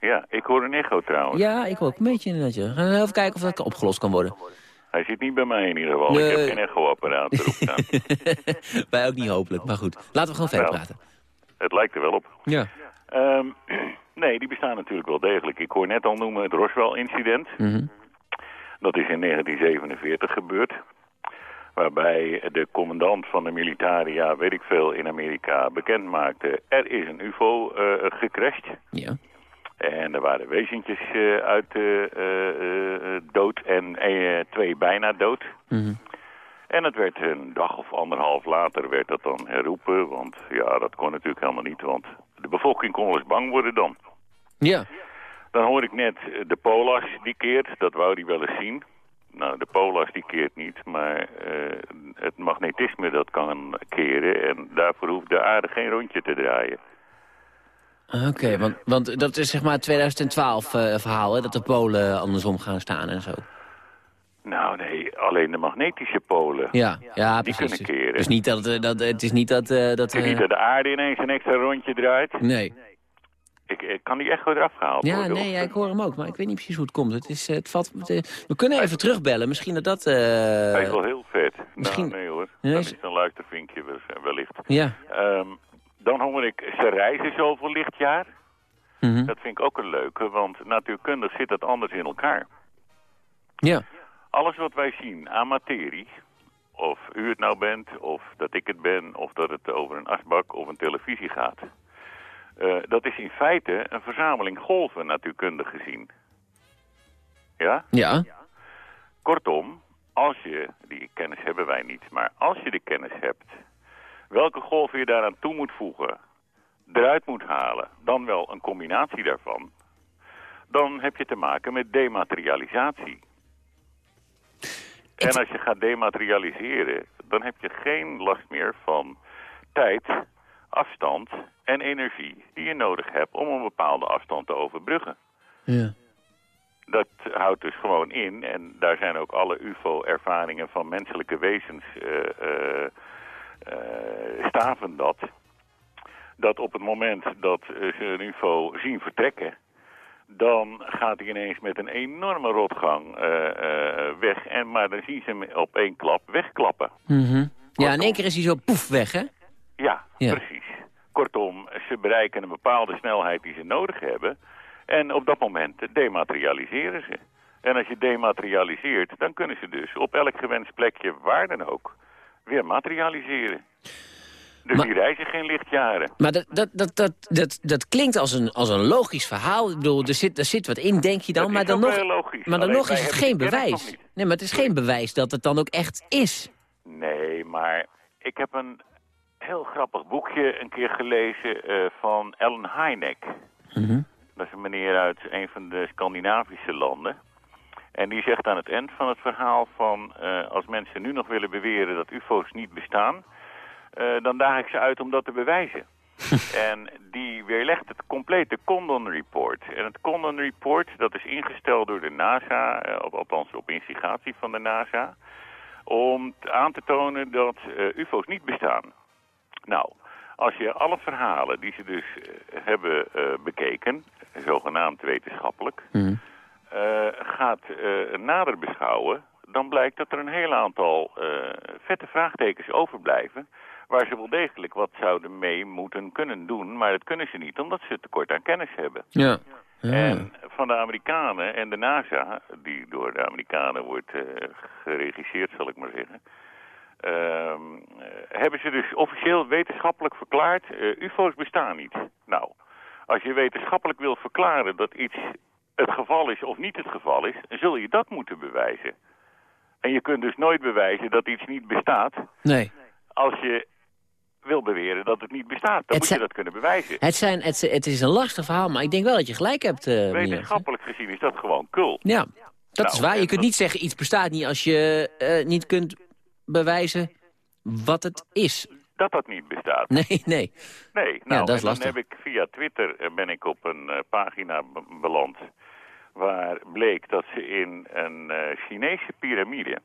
Ja, ik hoor een echo trouwens. Ja, ik ook een beetje inderdaad. ja. Gaan we even kijken of dat opgelost kan worden. Hij zit niet bij mij in ieder geval. Ik heb geen echoapparaat erop staan. Wij ook niet hopelijk, maar goed. Laten we gewoon verder Nou. praten. Het lijkt er wel op. Ja. Ehm, nee, die bestaan natuurlijk wel degelijk. Ik hoor net al noemen het Roswell-incident. Mhm. Dat is in 1947 gebeurd. Waarbij de commandant van de militaria, weet ik veel, in Amerika bekend maakte... er is een ufo eh gecrashed. Ja. En er waren wezentjes eh, uit eh, dood en twee bijna dood. Mhm. En het werd een dag of anderhalf later werd dat dan herroepen. Want ja, dat kon natuurlijk helemaal niet. Want de bevolking kon wel eens bang worden dan. Ja. Dan hoor ik net eh, de Polas die keert. Dat wou die wel eens zien. Nou, de Polas die keert niet. Maar eh, het magnetisme dat kan keren. En daarvoor hoeft de aarde geen rondje te draaien. Oké, want, want dat is zeg maar het 2012 eh, verhaal, hè, dat de polen andersom gaan staan en zo. Nou nee, alleen de magnetische polen. Ja, ja Die precies. kunnen keren. Dus niet dat, dat, het is niet dat... eh, dat Het is niet dat de aarde ineens een extra rondje draait. nee. Ik, ik kan die echo eraf gehaald Ja, worden. nee, ja, ik hoor hem ook, maar ik weet niet precies hoe het komt. Het is, eh, het valt, het, eh, we kunnen even terugbellen, misschien dat dat... eh, Hij is wel heel vet. misschien- Nou, nee hoor, dat is- een luistervinkje wel- wellicht. Ja. Ehm, dan hoor ik, ze reizen zoveel lichtjaar. Mhm. Dat vind ik ook een leuke, want natuurkundig zit dat anders in elkaar. Ja. Alles wat wij zien aan materie, of u het nou bent, of dat ik het ben, of dat het over een asbak of een televisie gaat. Eh, dat is in feite een verzameling golven natuurkundig gezien. Ja? Ja. Kortom, als je, die kennis hebben wij niet, maar als je de kennis hebt, welke golven je daaraan toe moet voegen, eruit moet halen, dan wel een combinatie daarvan, dan heb je te maken met dematerialisatie. En als je gaat dematerialiseren, dan heb je geen last meer van tijd, afstand en energie die je nodig hebt om een bepaalde afstand te overbruggen. Ja. Dat houdt dus gewoon in, en daar zijn ook alle UFO-ervaringen van menselijke wezens eh, eh, eh, staven dat. Dat op het moment dat ze een UFO zien vertrekken, dan gaat hij ineens met een enorme rotgang eh, eh, weg. En, maar dan zien ze hem op één klap wegklappen. Mhm. Ja, in één keer is hij zo poef weg, hè? Ja, Ja. precies. Kortom, ze bereiken een bepaalde snelheid die ze nodig hebben. En op dat moment dematerialiseren ze. En als je dematerialiseert, dan kunnen ze dus op elk gewenst plekje, waar dan ook, weer materialiseren. Dus Maar- die reizen geen lichtjaren. Maar dat, dat, dat, dat, dat, dat klinkt als een, als een logisch verhaal. Ik bedoel, er zit, er zit wat in, denk je dan. Dat maar dan nog, logisch. maar dan Alleen nog is het geen bewijs. Nee, maar het is geen bewijs dat het dan ook echt is. Nee, maar ik heb een heel grappig boekje een keer gelezen eh, van Ellen Hynek. Mhm. Dat is een meneer uit een van de Scandinavische landen. En die zegt aan het eind van het verhaal van... eh, als mensen nu nog willen beweren dat ufo's niet bestaan... eh, dan daag ik ze uit om dat te bewijzen. en die weerlegt het complete Condon Report. En het Condon Report, dat is ingesteld door de NASA... of althans op instigatie van de NASA... om aan te tonen dat ufo's niet bestaan. Nou, als je alle verhalen die ze dus eh, hebben eh, bekeken, zogenaamd wetenschappelijk, Mhm. eh, gaat nader beschouwen, dan blijkt dat er een heel aantal vette vraagtekens overblijven, waar ze wel degelijk wat zouden mee moeten kunnen doen, maar dat kunnen ze niet, omdat ze tekort aan kennis hebben. Ja. En van de Amerikanen en de NASA, die door de Amerikanen wordt geregisseerd, zal ik maar zeggen... ehm, eh, hebben ze dus officieel wetenschappelijk verklaard, eh, ufo's bestaan niet. Nou, als je wetenschappelijk wil verklaren dat iets het geval is of niet het geval is, zul je dat moeten bewijzen. En je kunt dus nooit bewijzen dat iets niet bestaat Nee. als je wil beweren dat het niet bestaat. Dan Het moet je dat kunnen bewijzen. Het, zijn, het, het is een lastig verhaal, maar ik denk wel dat je gelijk hebt, meneer. Wetenschappelijk gezien is dat gewoon kul. Ja, dat Nou, is waar. Je kunt dat- niet zeggen iets bestaat niet als je niet kunt bewijzen wat het is. Dat dat niet bestaat. Nee, nee. Nee, nou, dat is en dan lastig. heb ik via Twitter eh, ben ik op een eh, pagina be- beland waar bleek dat ze in een eh, Chinese piramide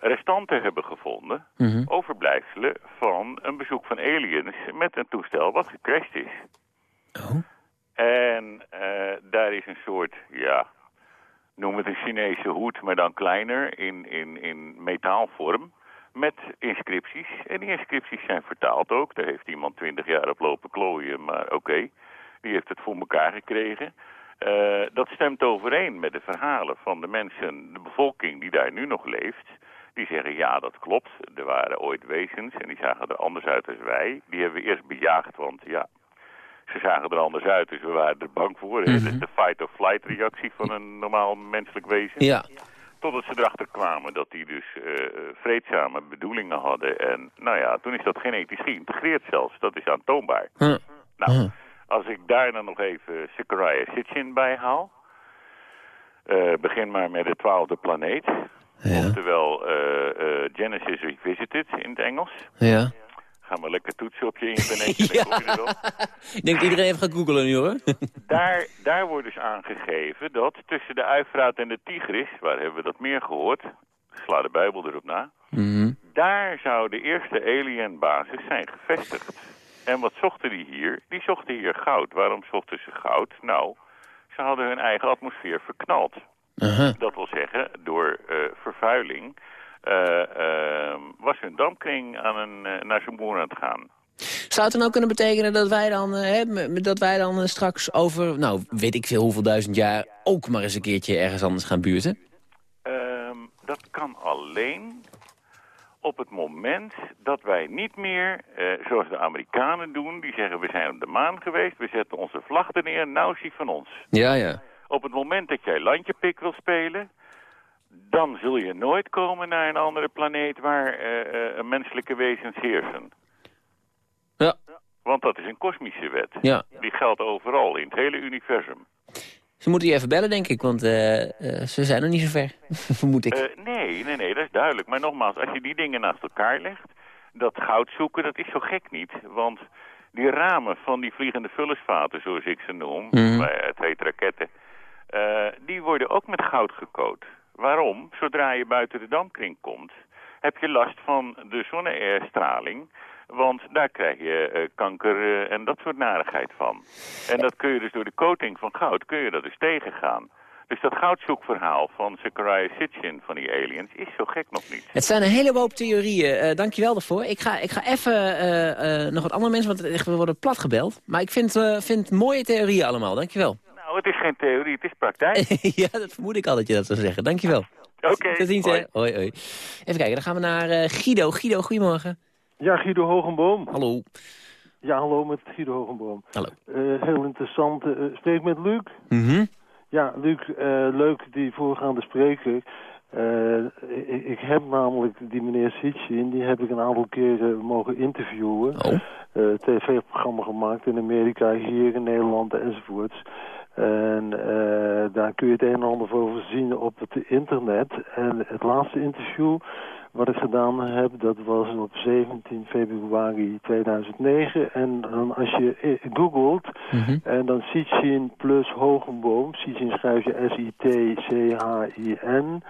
restanten hebben gevonden, Mhm. overblijfselen van een bezoek van aliens met een toestel wat gecrashed is. Oh. En daar is een soort, ja, noem het een Chinese hoed, maar dan kleiner, in, in, in metaalvorm, met inscripties. En die inscripties zijn vertaald ook. Daar heeft iemand twintig jaar op lopen klooien, maar oké. Die heeft het voor elkaar gekregen. Eh, dat stemt overeen met de verhalen van de mensen, de bevolking die daar nu nog leeft. Die zeggen, ja, dat klopt. Er waren ooit wezens en die zagen er anders uit dan wij. Die hebben we eerst bejaagd, want ja, ze zagen er anders uit, dus we waren er bang voor. Dat is de fight-or-flight reactie van een normaal menselijk wezen. Ja. Totdat ze erachter kwamen dat die dus eh, vreedzame bedoelingen hadden. En nou ja, toen is dat genetisch geïntegreerd zelfs. Dat is aantoonbaar. Huh. Nou, Huh. als ik daar dan nog even Zechariah Sitchin bij haal. eh, begin maar met de twaalfde planeet. Ja. Oftewel eh, Genesis Revisited in het Engels. Ja. Ga maar lekker toetsen op je internet. Ja. Ik denk dat iedereen even gaat googlen nu, hoor. Daar, daar wordt dus aangegeven dat tussen de Uifraat en de Tigris, waar hebben we dat meer gehoord, sla de Bijbel erop na, Mhm. daar zou de eerste alienbasis zijn gevestigd. En wat zochten die hier? Die zochten hier goud. Waarom zochten ze goud? Nou, ze hadden hun eigen atmosfeer verknald. Dat wil zeggen, door eh, vervuiling was hun dampkring aan een, eh, naar zijn boer aan het gaan. Zou het dan ook kunnen betekenen dat wij dan, eh, hè, dat wij dan eh, straks over, nou, weet ik veel hoeveel duizend jaar... ook maar eens een keertje ergens anders gaan buurten? Ehm, dat kan alleen op het moment dat wij niet meer, eh, zoals de Amerikanen doen... die zeggen we zijn op de maan geweest, we zetten onze vlag er neer, nou die van ons. Ja, ja. Op het moment dat jij landjepik wil spelen... dan zul je nooit komen naar een andere planeet waar eh, eh, menselijke wezens heersen. Ja. Want dat is een kosmische wet. Ja. Die geldt overal in het hele universum. Ze moeten je even bellen, denk ik, want eh, ze zijn nog niet zo ver, vermoed ik. Eh, nee, nee, nee, dat is duidelijk. Maar nogmaals, als je die dingen naast elkaar legt, dat goud zoeken, dat is zo gek niet. Want die ramen van die vliegende vullersvaten, zoals ik ze noem, Mhm. bij het heet raketten, die worden ook met goud gecoat. Waarom? Zodra je buiten de dampkring komt, heb je last van de zonnestraling. Want daar krijg je eh, kanker eh, en dat soort narigheid van. En dat kun je dus door de coating van goud, kun je dat dus tegengaan. Dus dat goudzoekverhaal van Zachariah Sitchin van die aliens is zo gek nog niet. Het zijn een hele hoop theorieën. Eh dankjewel daarvoor. Ik ga, ik ga even nog wat andere mensen, want we worden plat gebeld. Maar ik vind, vind mooie theorieën allemaal. Dankjewel. Nou, het is geen theorie, het is praktijk. ja, dat vermoed ik al dat je dat zou zeggen. Dankjewel. Oké, Tot ziens, hè. hoi. Hoi, hoi. Even kijken, dan gaan we naar eh, Guido. Guido, goedemorgen. Ja, Guido Hogenboom. Hallo. Ja, hallo met Guido Hogenboom. Hallo. Eh, heel interessant. eh spreek met Luc? Mhm. Ja, Luc, eh, leuk die voorgaande spreker. Eh, ik, ik heb namelijk die meneer Sitchin, die heb ik een aantal keren mogen interviewen. Oh. Eh, TV-programma gemaakt in Amerika, hier in Nederland enzovoorts. En eh, daar kun je het een en ander over zien op het internet. En het laatste interview wat ik gedaan heb, dat was op 17 februari 2009. En dan als je googelt Mhm. en dan Sitchin plus Hogenboom. Sitchin schrijf je S-I-T-C-H-I-N.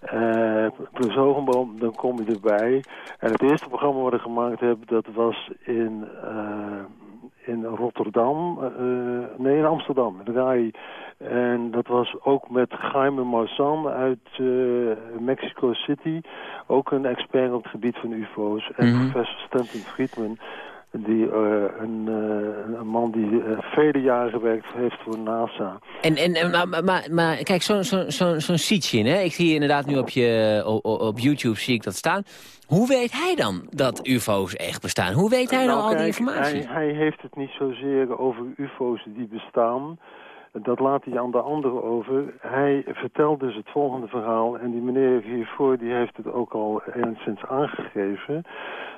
eh, plus Hogenboom, dan kom je erbij. En het eerste programma wat ik gemaakt heb, dat was in, eh, in Rotterdam. eh, nee, in Amsterdam, in RAI. En dat was ook met Jaime Maussan uit eh, Mexico City. Ook een expert op het gebied van ufo's. En Mhm. professor Stanton Friedman. Die, eh, een, eh, een man die eh, vele jaren gewerkt heeft voor NASA. En, en, en, maar, maar- maar, kijk, zo'n zo, zo, zo'n Sitchin, hè? Ik zie inderdaad nu op, je, op, op YouTube zie ik dat staan. Hoe weet hij dan dat ufo's echt bestaan? Hoe weet hij dan Nou, al die informatie? Hij, hij heeft het niet zozeer over ufo's die bestaan. Dat laat hij aan de anderen over. Hij vertelt dus het volgende verhaal. En die meneer hiervoor die heeft het ook al enigszins aangegeven.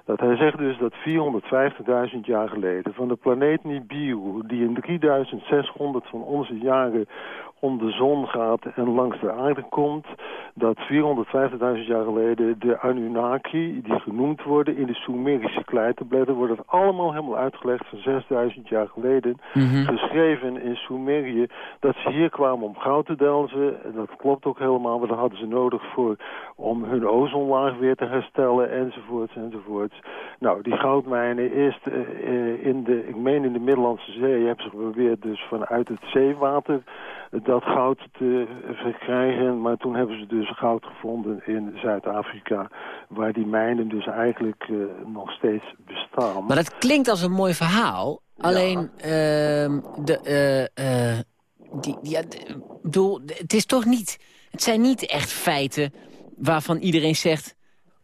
Dat hij zegt dus dat 450.000 jaar geleden van de planeet Nibiru... die in 3600 van onze jaren om de zon gaat en langs de aarde komt... dat 450.000 jaar geleden de Anunnaki, die genoemd worden in de Sumerische kleitabletten... wordt het allemaal helemaal uitgelegd van 6000 jaar geleden... Mhm. geschreven in Sumerië dat ze hier kwamen om goud te delven. En dat klopt ook helemaal, maar dat hadden ze nodig voor, om hun ozonlaag weer te herstellen enzovoorts enzovoorts. Nou, die goudmijnen eerst eh, eh, in de, ik meen in de Middellandse Zee, hebben ze geprobeerd dus vanuit het zeewater eh, dat goud te verkrijgen. Maar toen hebben ze dus goud gevonden in Zuid-Afrika, waar die mijnen dus eigenlijk eh, nog steeds bestaan. Maar dat klinkt als een mooi verhaal. Alleen, ehm, de, eh, eh, die, ja, bedoel, het is toch niet... Het zijn niet echt feiten waarvan iedereen zegt...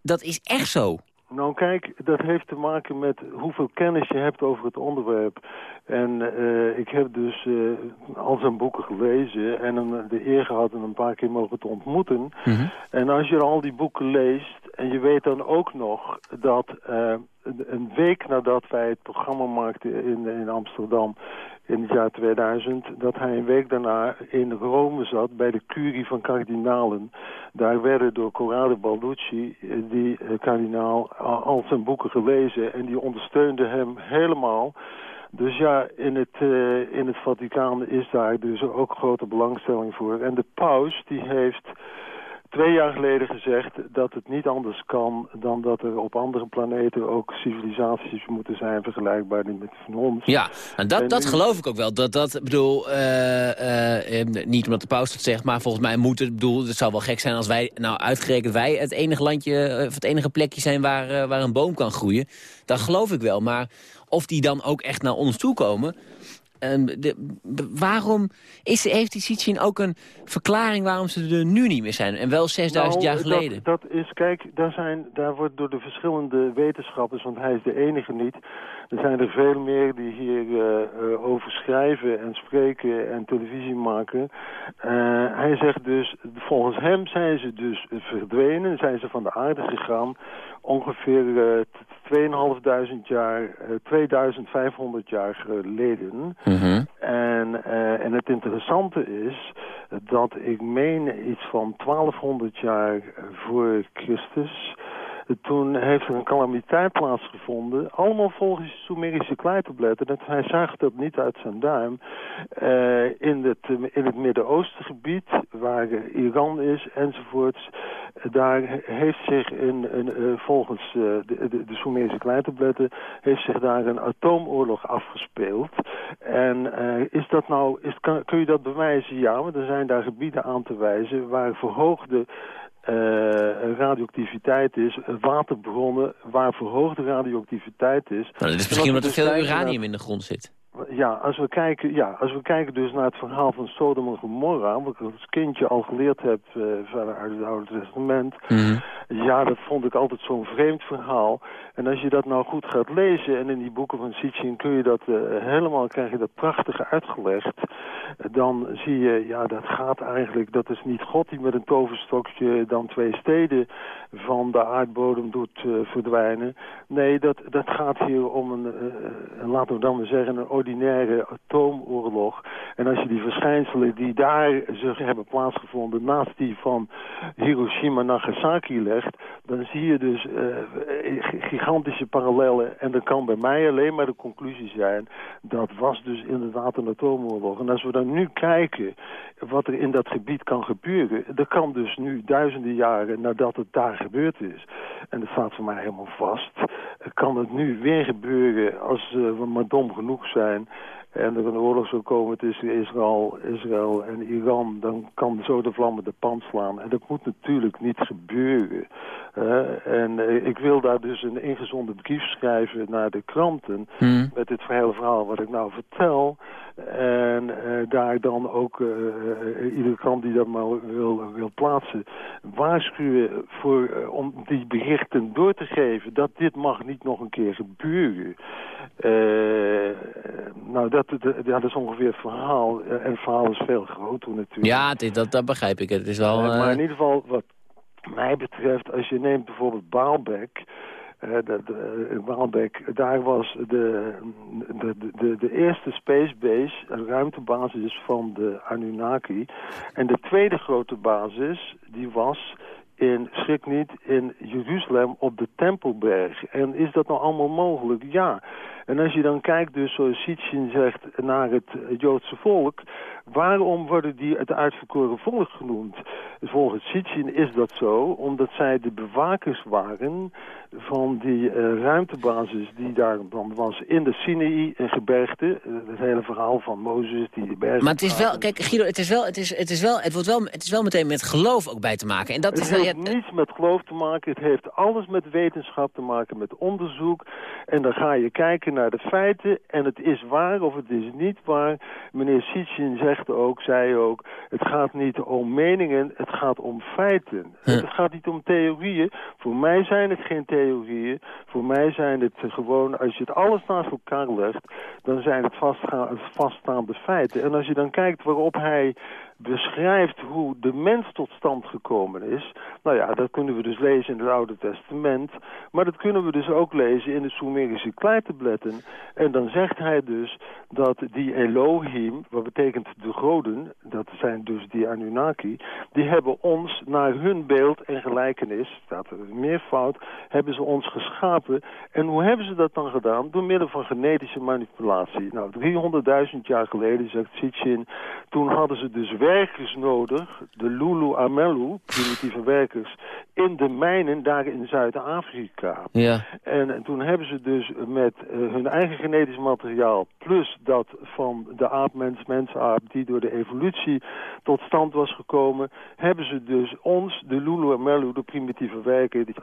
dat is echt zo. Nou kijk, dat heeft te maken met hoeveel kennis je hebt over het onderwerp. En eh, ik heb dus eh, al zijn boeken gelezen en hem de eer gehad en een paar keer mogen te ontmoeten. En als je al die boeken leest en je weet dan ook nog dat eh, een- een week nadat wij het programma maakten in, in Amsterdam in het jaar 2000, dat hij een week daarna in Rome zat bij de curie van kardinalen. Daar werden door Corrado Balducci, eh, die eh, kardinaal, al zijn boeken gelezen en die ondersteunde hem helemaal. Dus ja, in het, eh, in het Vaticaan is daar dus ook grote belangstelling voor. En de paus die heeft twee jaar geleden gezegd dat het niet anders kan dan dat er op andere planeten ook civilisaties moeten zijn vergelijkbaar met die van ons. Ja, en dat, En dat nu- geloof ik ook wel. Dat, dat, bedoel, eh, niet omdat de paus dat zegt, maar volgens mij moet het, bedoel, het zou wel gek zijn als wij, nou uitgerekend wij, het enige landje, of het enige plekje zijn waar, waar een boom kan groeien. Dat geloof ik wel, maar of die dan ook echt naar ons toe komen... ehm, de, de- waarom is, heeft die Sitchin ook een verklaring waarom ze er nu niet meer zijn? En wel 6000 Nou, jaar geleden. Dat, dat is, kijk, daar, zijn, daar wordt door de verschillende wetenschappers, want hij is de enige niet. Er zijn er veel meer die hier eh, eh, over schrijven en spreken en televisie maken. Eh, hij zegt dus, volgens hem zijn ze dus verdwenen, zijn ze van de aarde gegaan ongeveer eh, 2500 jaar, eh, 2500 jaar geleden. En, eh, en het interessante is dat ik meen iets van 1200 jaar voor Christus toen heeft er een calamiteit plaatsgevonden. Allemaal volgens Sumerische kleitabletten. En hij zag dat niet uit zijn duim. eh, in het, in het Midden-Oostengebied, waar Iran is enzovoorts. Daar heeft zich een, eh, volgens eh, de, de, Sumerische kleitabletten... heeft zich daar een atoomoorlog afgespeeld. En eh, is dat nou, is, kun je dat bewijzen? Ja, want er zijn daar gebieden aan te wijzen... waar verhoogde eh, radioactiviteit is, waterbronnen waar verhoogde radioactiviteit is. Nou, dat is En misschien omdat er veel dus uranium in de grond zit. Ja, als we kijken, ja, als we kijken dus naar het verhaal van Sodom en Gomorra, wat ik als kindje al geleerd heb eh, verder uit het Oude Testament, ja, dat vond ik altijd zo'n vreemd verhaal. En als je dat nou goed gaat lezen, en in die boeken van Sitchin kun je dat eh, helemaal, krijg je dat prachtig uitgelegd, dan zie je, ja, dat gaat eigenlijk, dat is niet God die met een toverstokje dan twee steden van de aardbodem doet eh, verdwijnen. Nee, dat, dat gaat hier om een, eh, eh, laten we dan maar zeggen, een ordinaire atoomoorlog. En als je die verschijnselen die daar zich hebben plaatsgevonden naast die van Hiroshima Nagasaki legt, dan zie je dus gigantische parallellen. En dat kan bij mij alleen maar de conclusie zijn, dat was dus inderdaad een atoomoorlog. En als we dan nu kijken wat er in dat gebied kan gebeuren, dat kan dus nu duizenden jaren nadat het daar gebeurd is. En dat staat voor mij helemaal vast. Kan het nu weer gebeuren als eh, we maar dom genoeg zijn en er een oorlog zou komen tussen Israël, Israël en Iran, dan kan zo de vlammen de pand slaan. En dat moet natuurlijk niet gebeuren. En eh, ik wil daar dus een ingezonden brief schrijven naar de kranten met dit hele verhaal wat ik nou vertel. En eh, daar dan ook eh, eh, iedere krant die dat maar wil, wil plaatsen, waarschuwen voor, om die berichten door te geven dat dit mag niet nog een keer gebeuren. Nou, dat, dat, ja, dat is ongeveer het verhaal. En het verhaal is veel groter natuurlijk. Ja, is- dat, dat begrijp ik. Het is wel... Maar in ieder geval, wat mij betreft, als je neemt bijvoorbeeld Baalbek... eh, de, Baalbek, daar was de, de, de, de eerste space base, een ruimtebasis van de Anunnaki. En de tweede grote basis, die was in, schrik niet, in Jeruzalem op de Tempelberg. En is dat nou allemaal mogelijk? Ja. En als je dan kijkt, dus zoals Sitchin zegt, naar het Joodse volk... waarom worden die het uitverkoren volk genoemd? Volgens Sitchin is dat zo, omdat zij de bewakers waren... van die eh, ruimtebasis die daar dan was in de Sinaï, een gebergte. Eh, het hele verhaal van Mozes die de berg... Maar het is wel, kijk Guido, het is wel, het is, het is wel, het wordt wel, het is wel meteen met geloof ook bij te maken. En dat Het is nou, heeft ja, niets met geloof te maken. Het heeft alles met wetenschap te maken, met onderzoek. En dan ga je kijken naar de feiten. En het is waar of het is niet waar. Meneer Sitchin zegt ook, zei ook... het gaat niet om meningen, het gaat om feiten. Het gaat niet om theorieën. Voor mij zijn het geen theorieën. Voor mij zijn het gewoon... als je het alles naast elkaar legt... dan zijn het vaststaande feiten. En als je dan kijkt waarop hij beschrijft hoe de mens tot stand gekomen is. Nou ja, dat kunnen we dus lezen in het Oude Testament. Maar dat kunnen we dus ook lezen in de Sumerische kleitabletten. En dan zegt hij dus dat die Elohim, wat betekent de goden, dat zijn dus die Anunnaki, die hebben ons naar hun beeld en gelijkenis, staat er meer fout, hebben ze ons geschapen. En hoe hebben ze dat dan gedaan? Door middel van genetische manipulatie. Nou, 300.000 jaar geleden, zegt Sitchin, toen hadden ze dus werkers nodig, de Lulu Amelu, primitieve werkers, in de mijnen daar in Zuid-Afrika. ja. En, en toen hebben ze dus met eh, hun eigen genetisch materiaal... plus dat van de aapmens, mensaap... die door de evolutie tot stand was gekomen... hebben ze dus ons, de Lulu en Melu, de primitieve werker... Die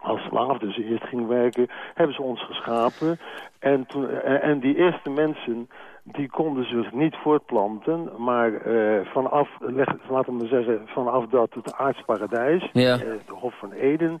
als slaaf dus eerst ging werken, hebben ze ons geschapen. En, toen, eh, en die eerste mensen, die konden zich niet voortplanten, maar eh, vanaf, leg, laten we maar zeggen, vanaf dat het aardsparadijs, Ja. eh, het Hof van Eden,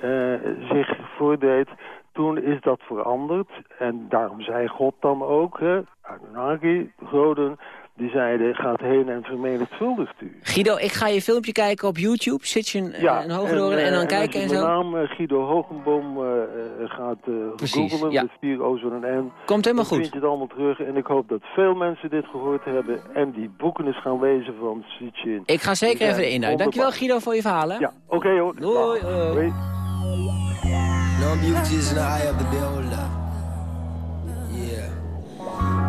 eh, zich voordeed, toen is dat veranderd. En daarom zei God dan ook, hè, Anunnaki, goden, die zeiden, gaat heen en vermenigvuldigt u. Guido, ik ga je filmpje kijken op YouTube. Zit je een, Ja, een Hogedoren en, eh, dan kijken en zo? mijn naam eh, Guido Hogenboom eh, eh, gaat eh Precies, googlen ja. met vier O's en een N. Komt helemaal dan goed. vind je het allemaal terug. En ik hoop dat veel mensen dit gehoord hebben en die boeken eens gaan lezen van Sitchin. Ik ga zeker even inhoud. Dankjewel. Guido voor je verhalen. Ja, oké hoor. Doei. Eh. No beauty is in the eye of the beholder. Yeah.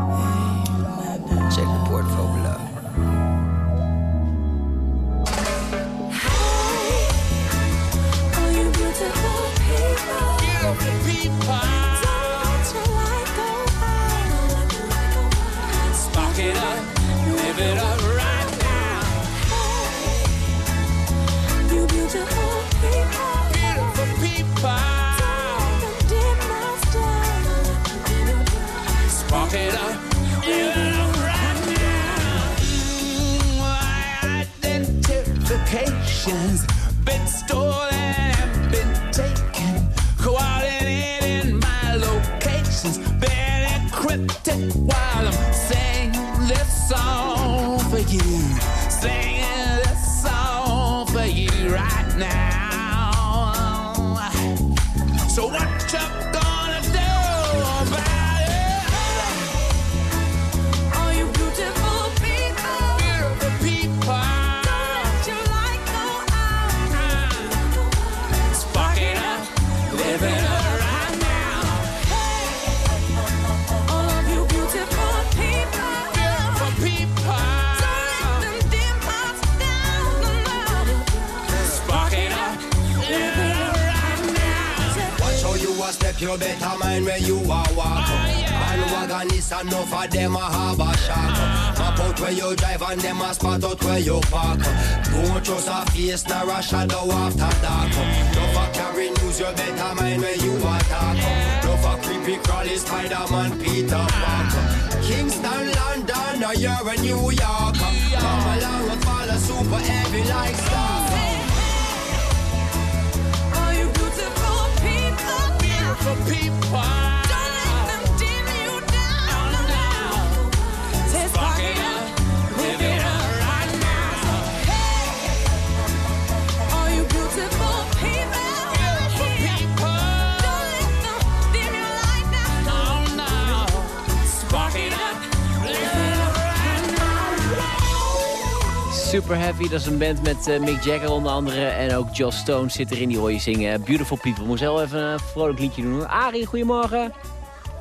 Super Heavy, dat is een band met eh, Mick Jagger onder andere. En ook Joss Stone zit erin, die hoor je zingen. Beautiful People. Moest wel even een vrolijk liedje doen. Arie, goedemorgen.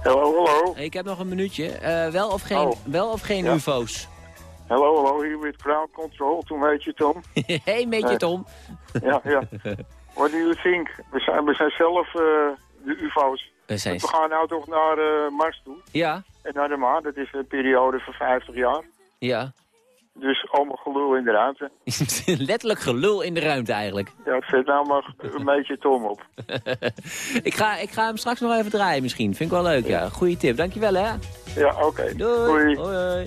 Hallo, hallo. Ik heb nog een minuutje. Eh, wel of geen, Oh. wel of geen Ja. ufo's? Hallo, hallo, hier met Crown Control. Toen weet je Tom. hey, beetje Eh, Tom. Ja, ja. What do you think? We zijn, we zijn zelf eh, de UFO's. We zijn... We gaan nou toch naar Mars toe. Ja, En naar de maan. Dat is een periode van 50 jaar. ja. Dus allemaal gelul in de ruimte. Letterlijk gelul in de ruimte eigenlijk. Ja, zet nou maar een beetje Tom op. ik, ga, ik ga hem straks nog even draaien misschien. Vind ik wel leuk, ja. Goeie tip. Dankjewel, hè. Ja, oké. Doei. Hoi. hoi.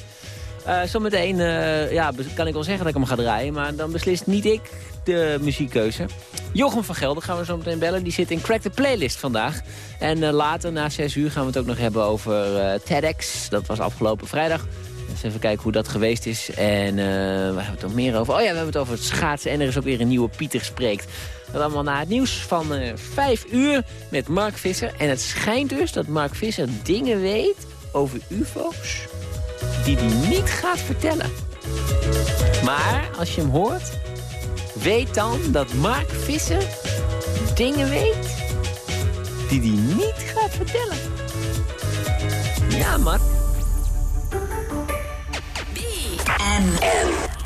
Eh, zometeen eh, ja, kan ik wel zeggen dat ik hem ga draaien, maar dan beslist niet ik de muziekkeuze. Jochem van Gelder gaan we zo meteen bellen. Die zit in Crack the Playlist vandaag. En eh, later, na 6 uur, gaan we het ook nog hebben over TEDx. Dat was afgelopen vrijdag. Dus even kijken hoe dat geweest is. En eh, waar hebben we het nog meer over? Oh ja, we hebben het over het schaatsen. En er is ook weer een nieuwe Pieter Spreekt. Dat allemaal na het nieuws van eh 5 uur met Mark Visser. En het schijnt dus dat Mark Visser dingen weet over ufo's die hij niet gaat vertellen. Maar als je hem hoort, weet dan dat Mark Visser dingen weet die hij niet gaat vertellen. Ja, Mark. BNN.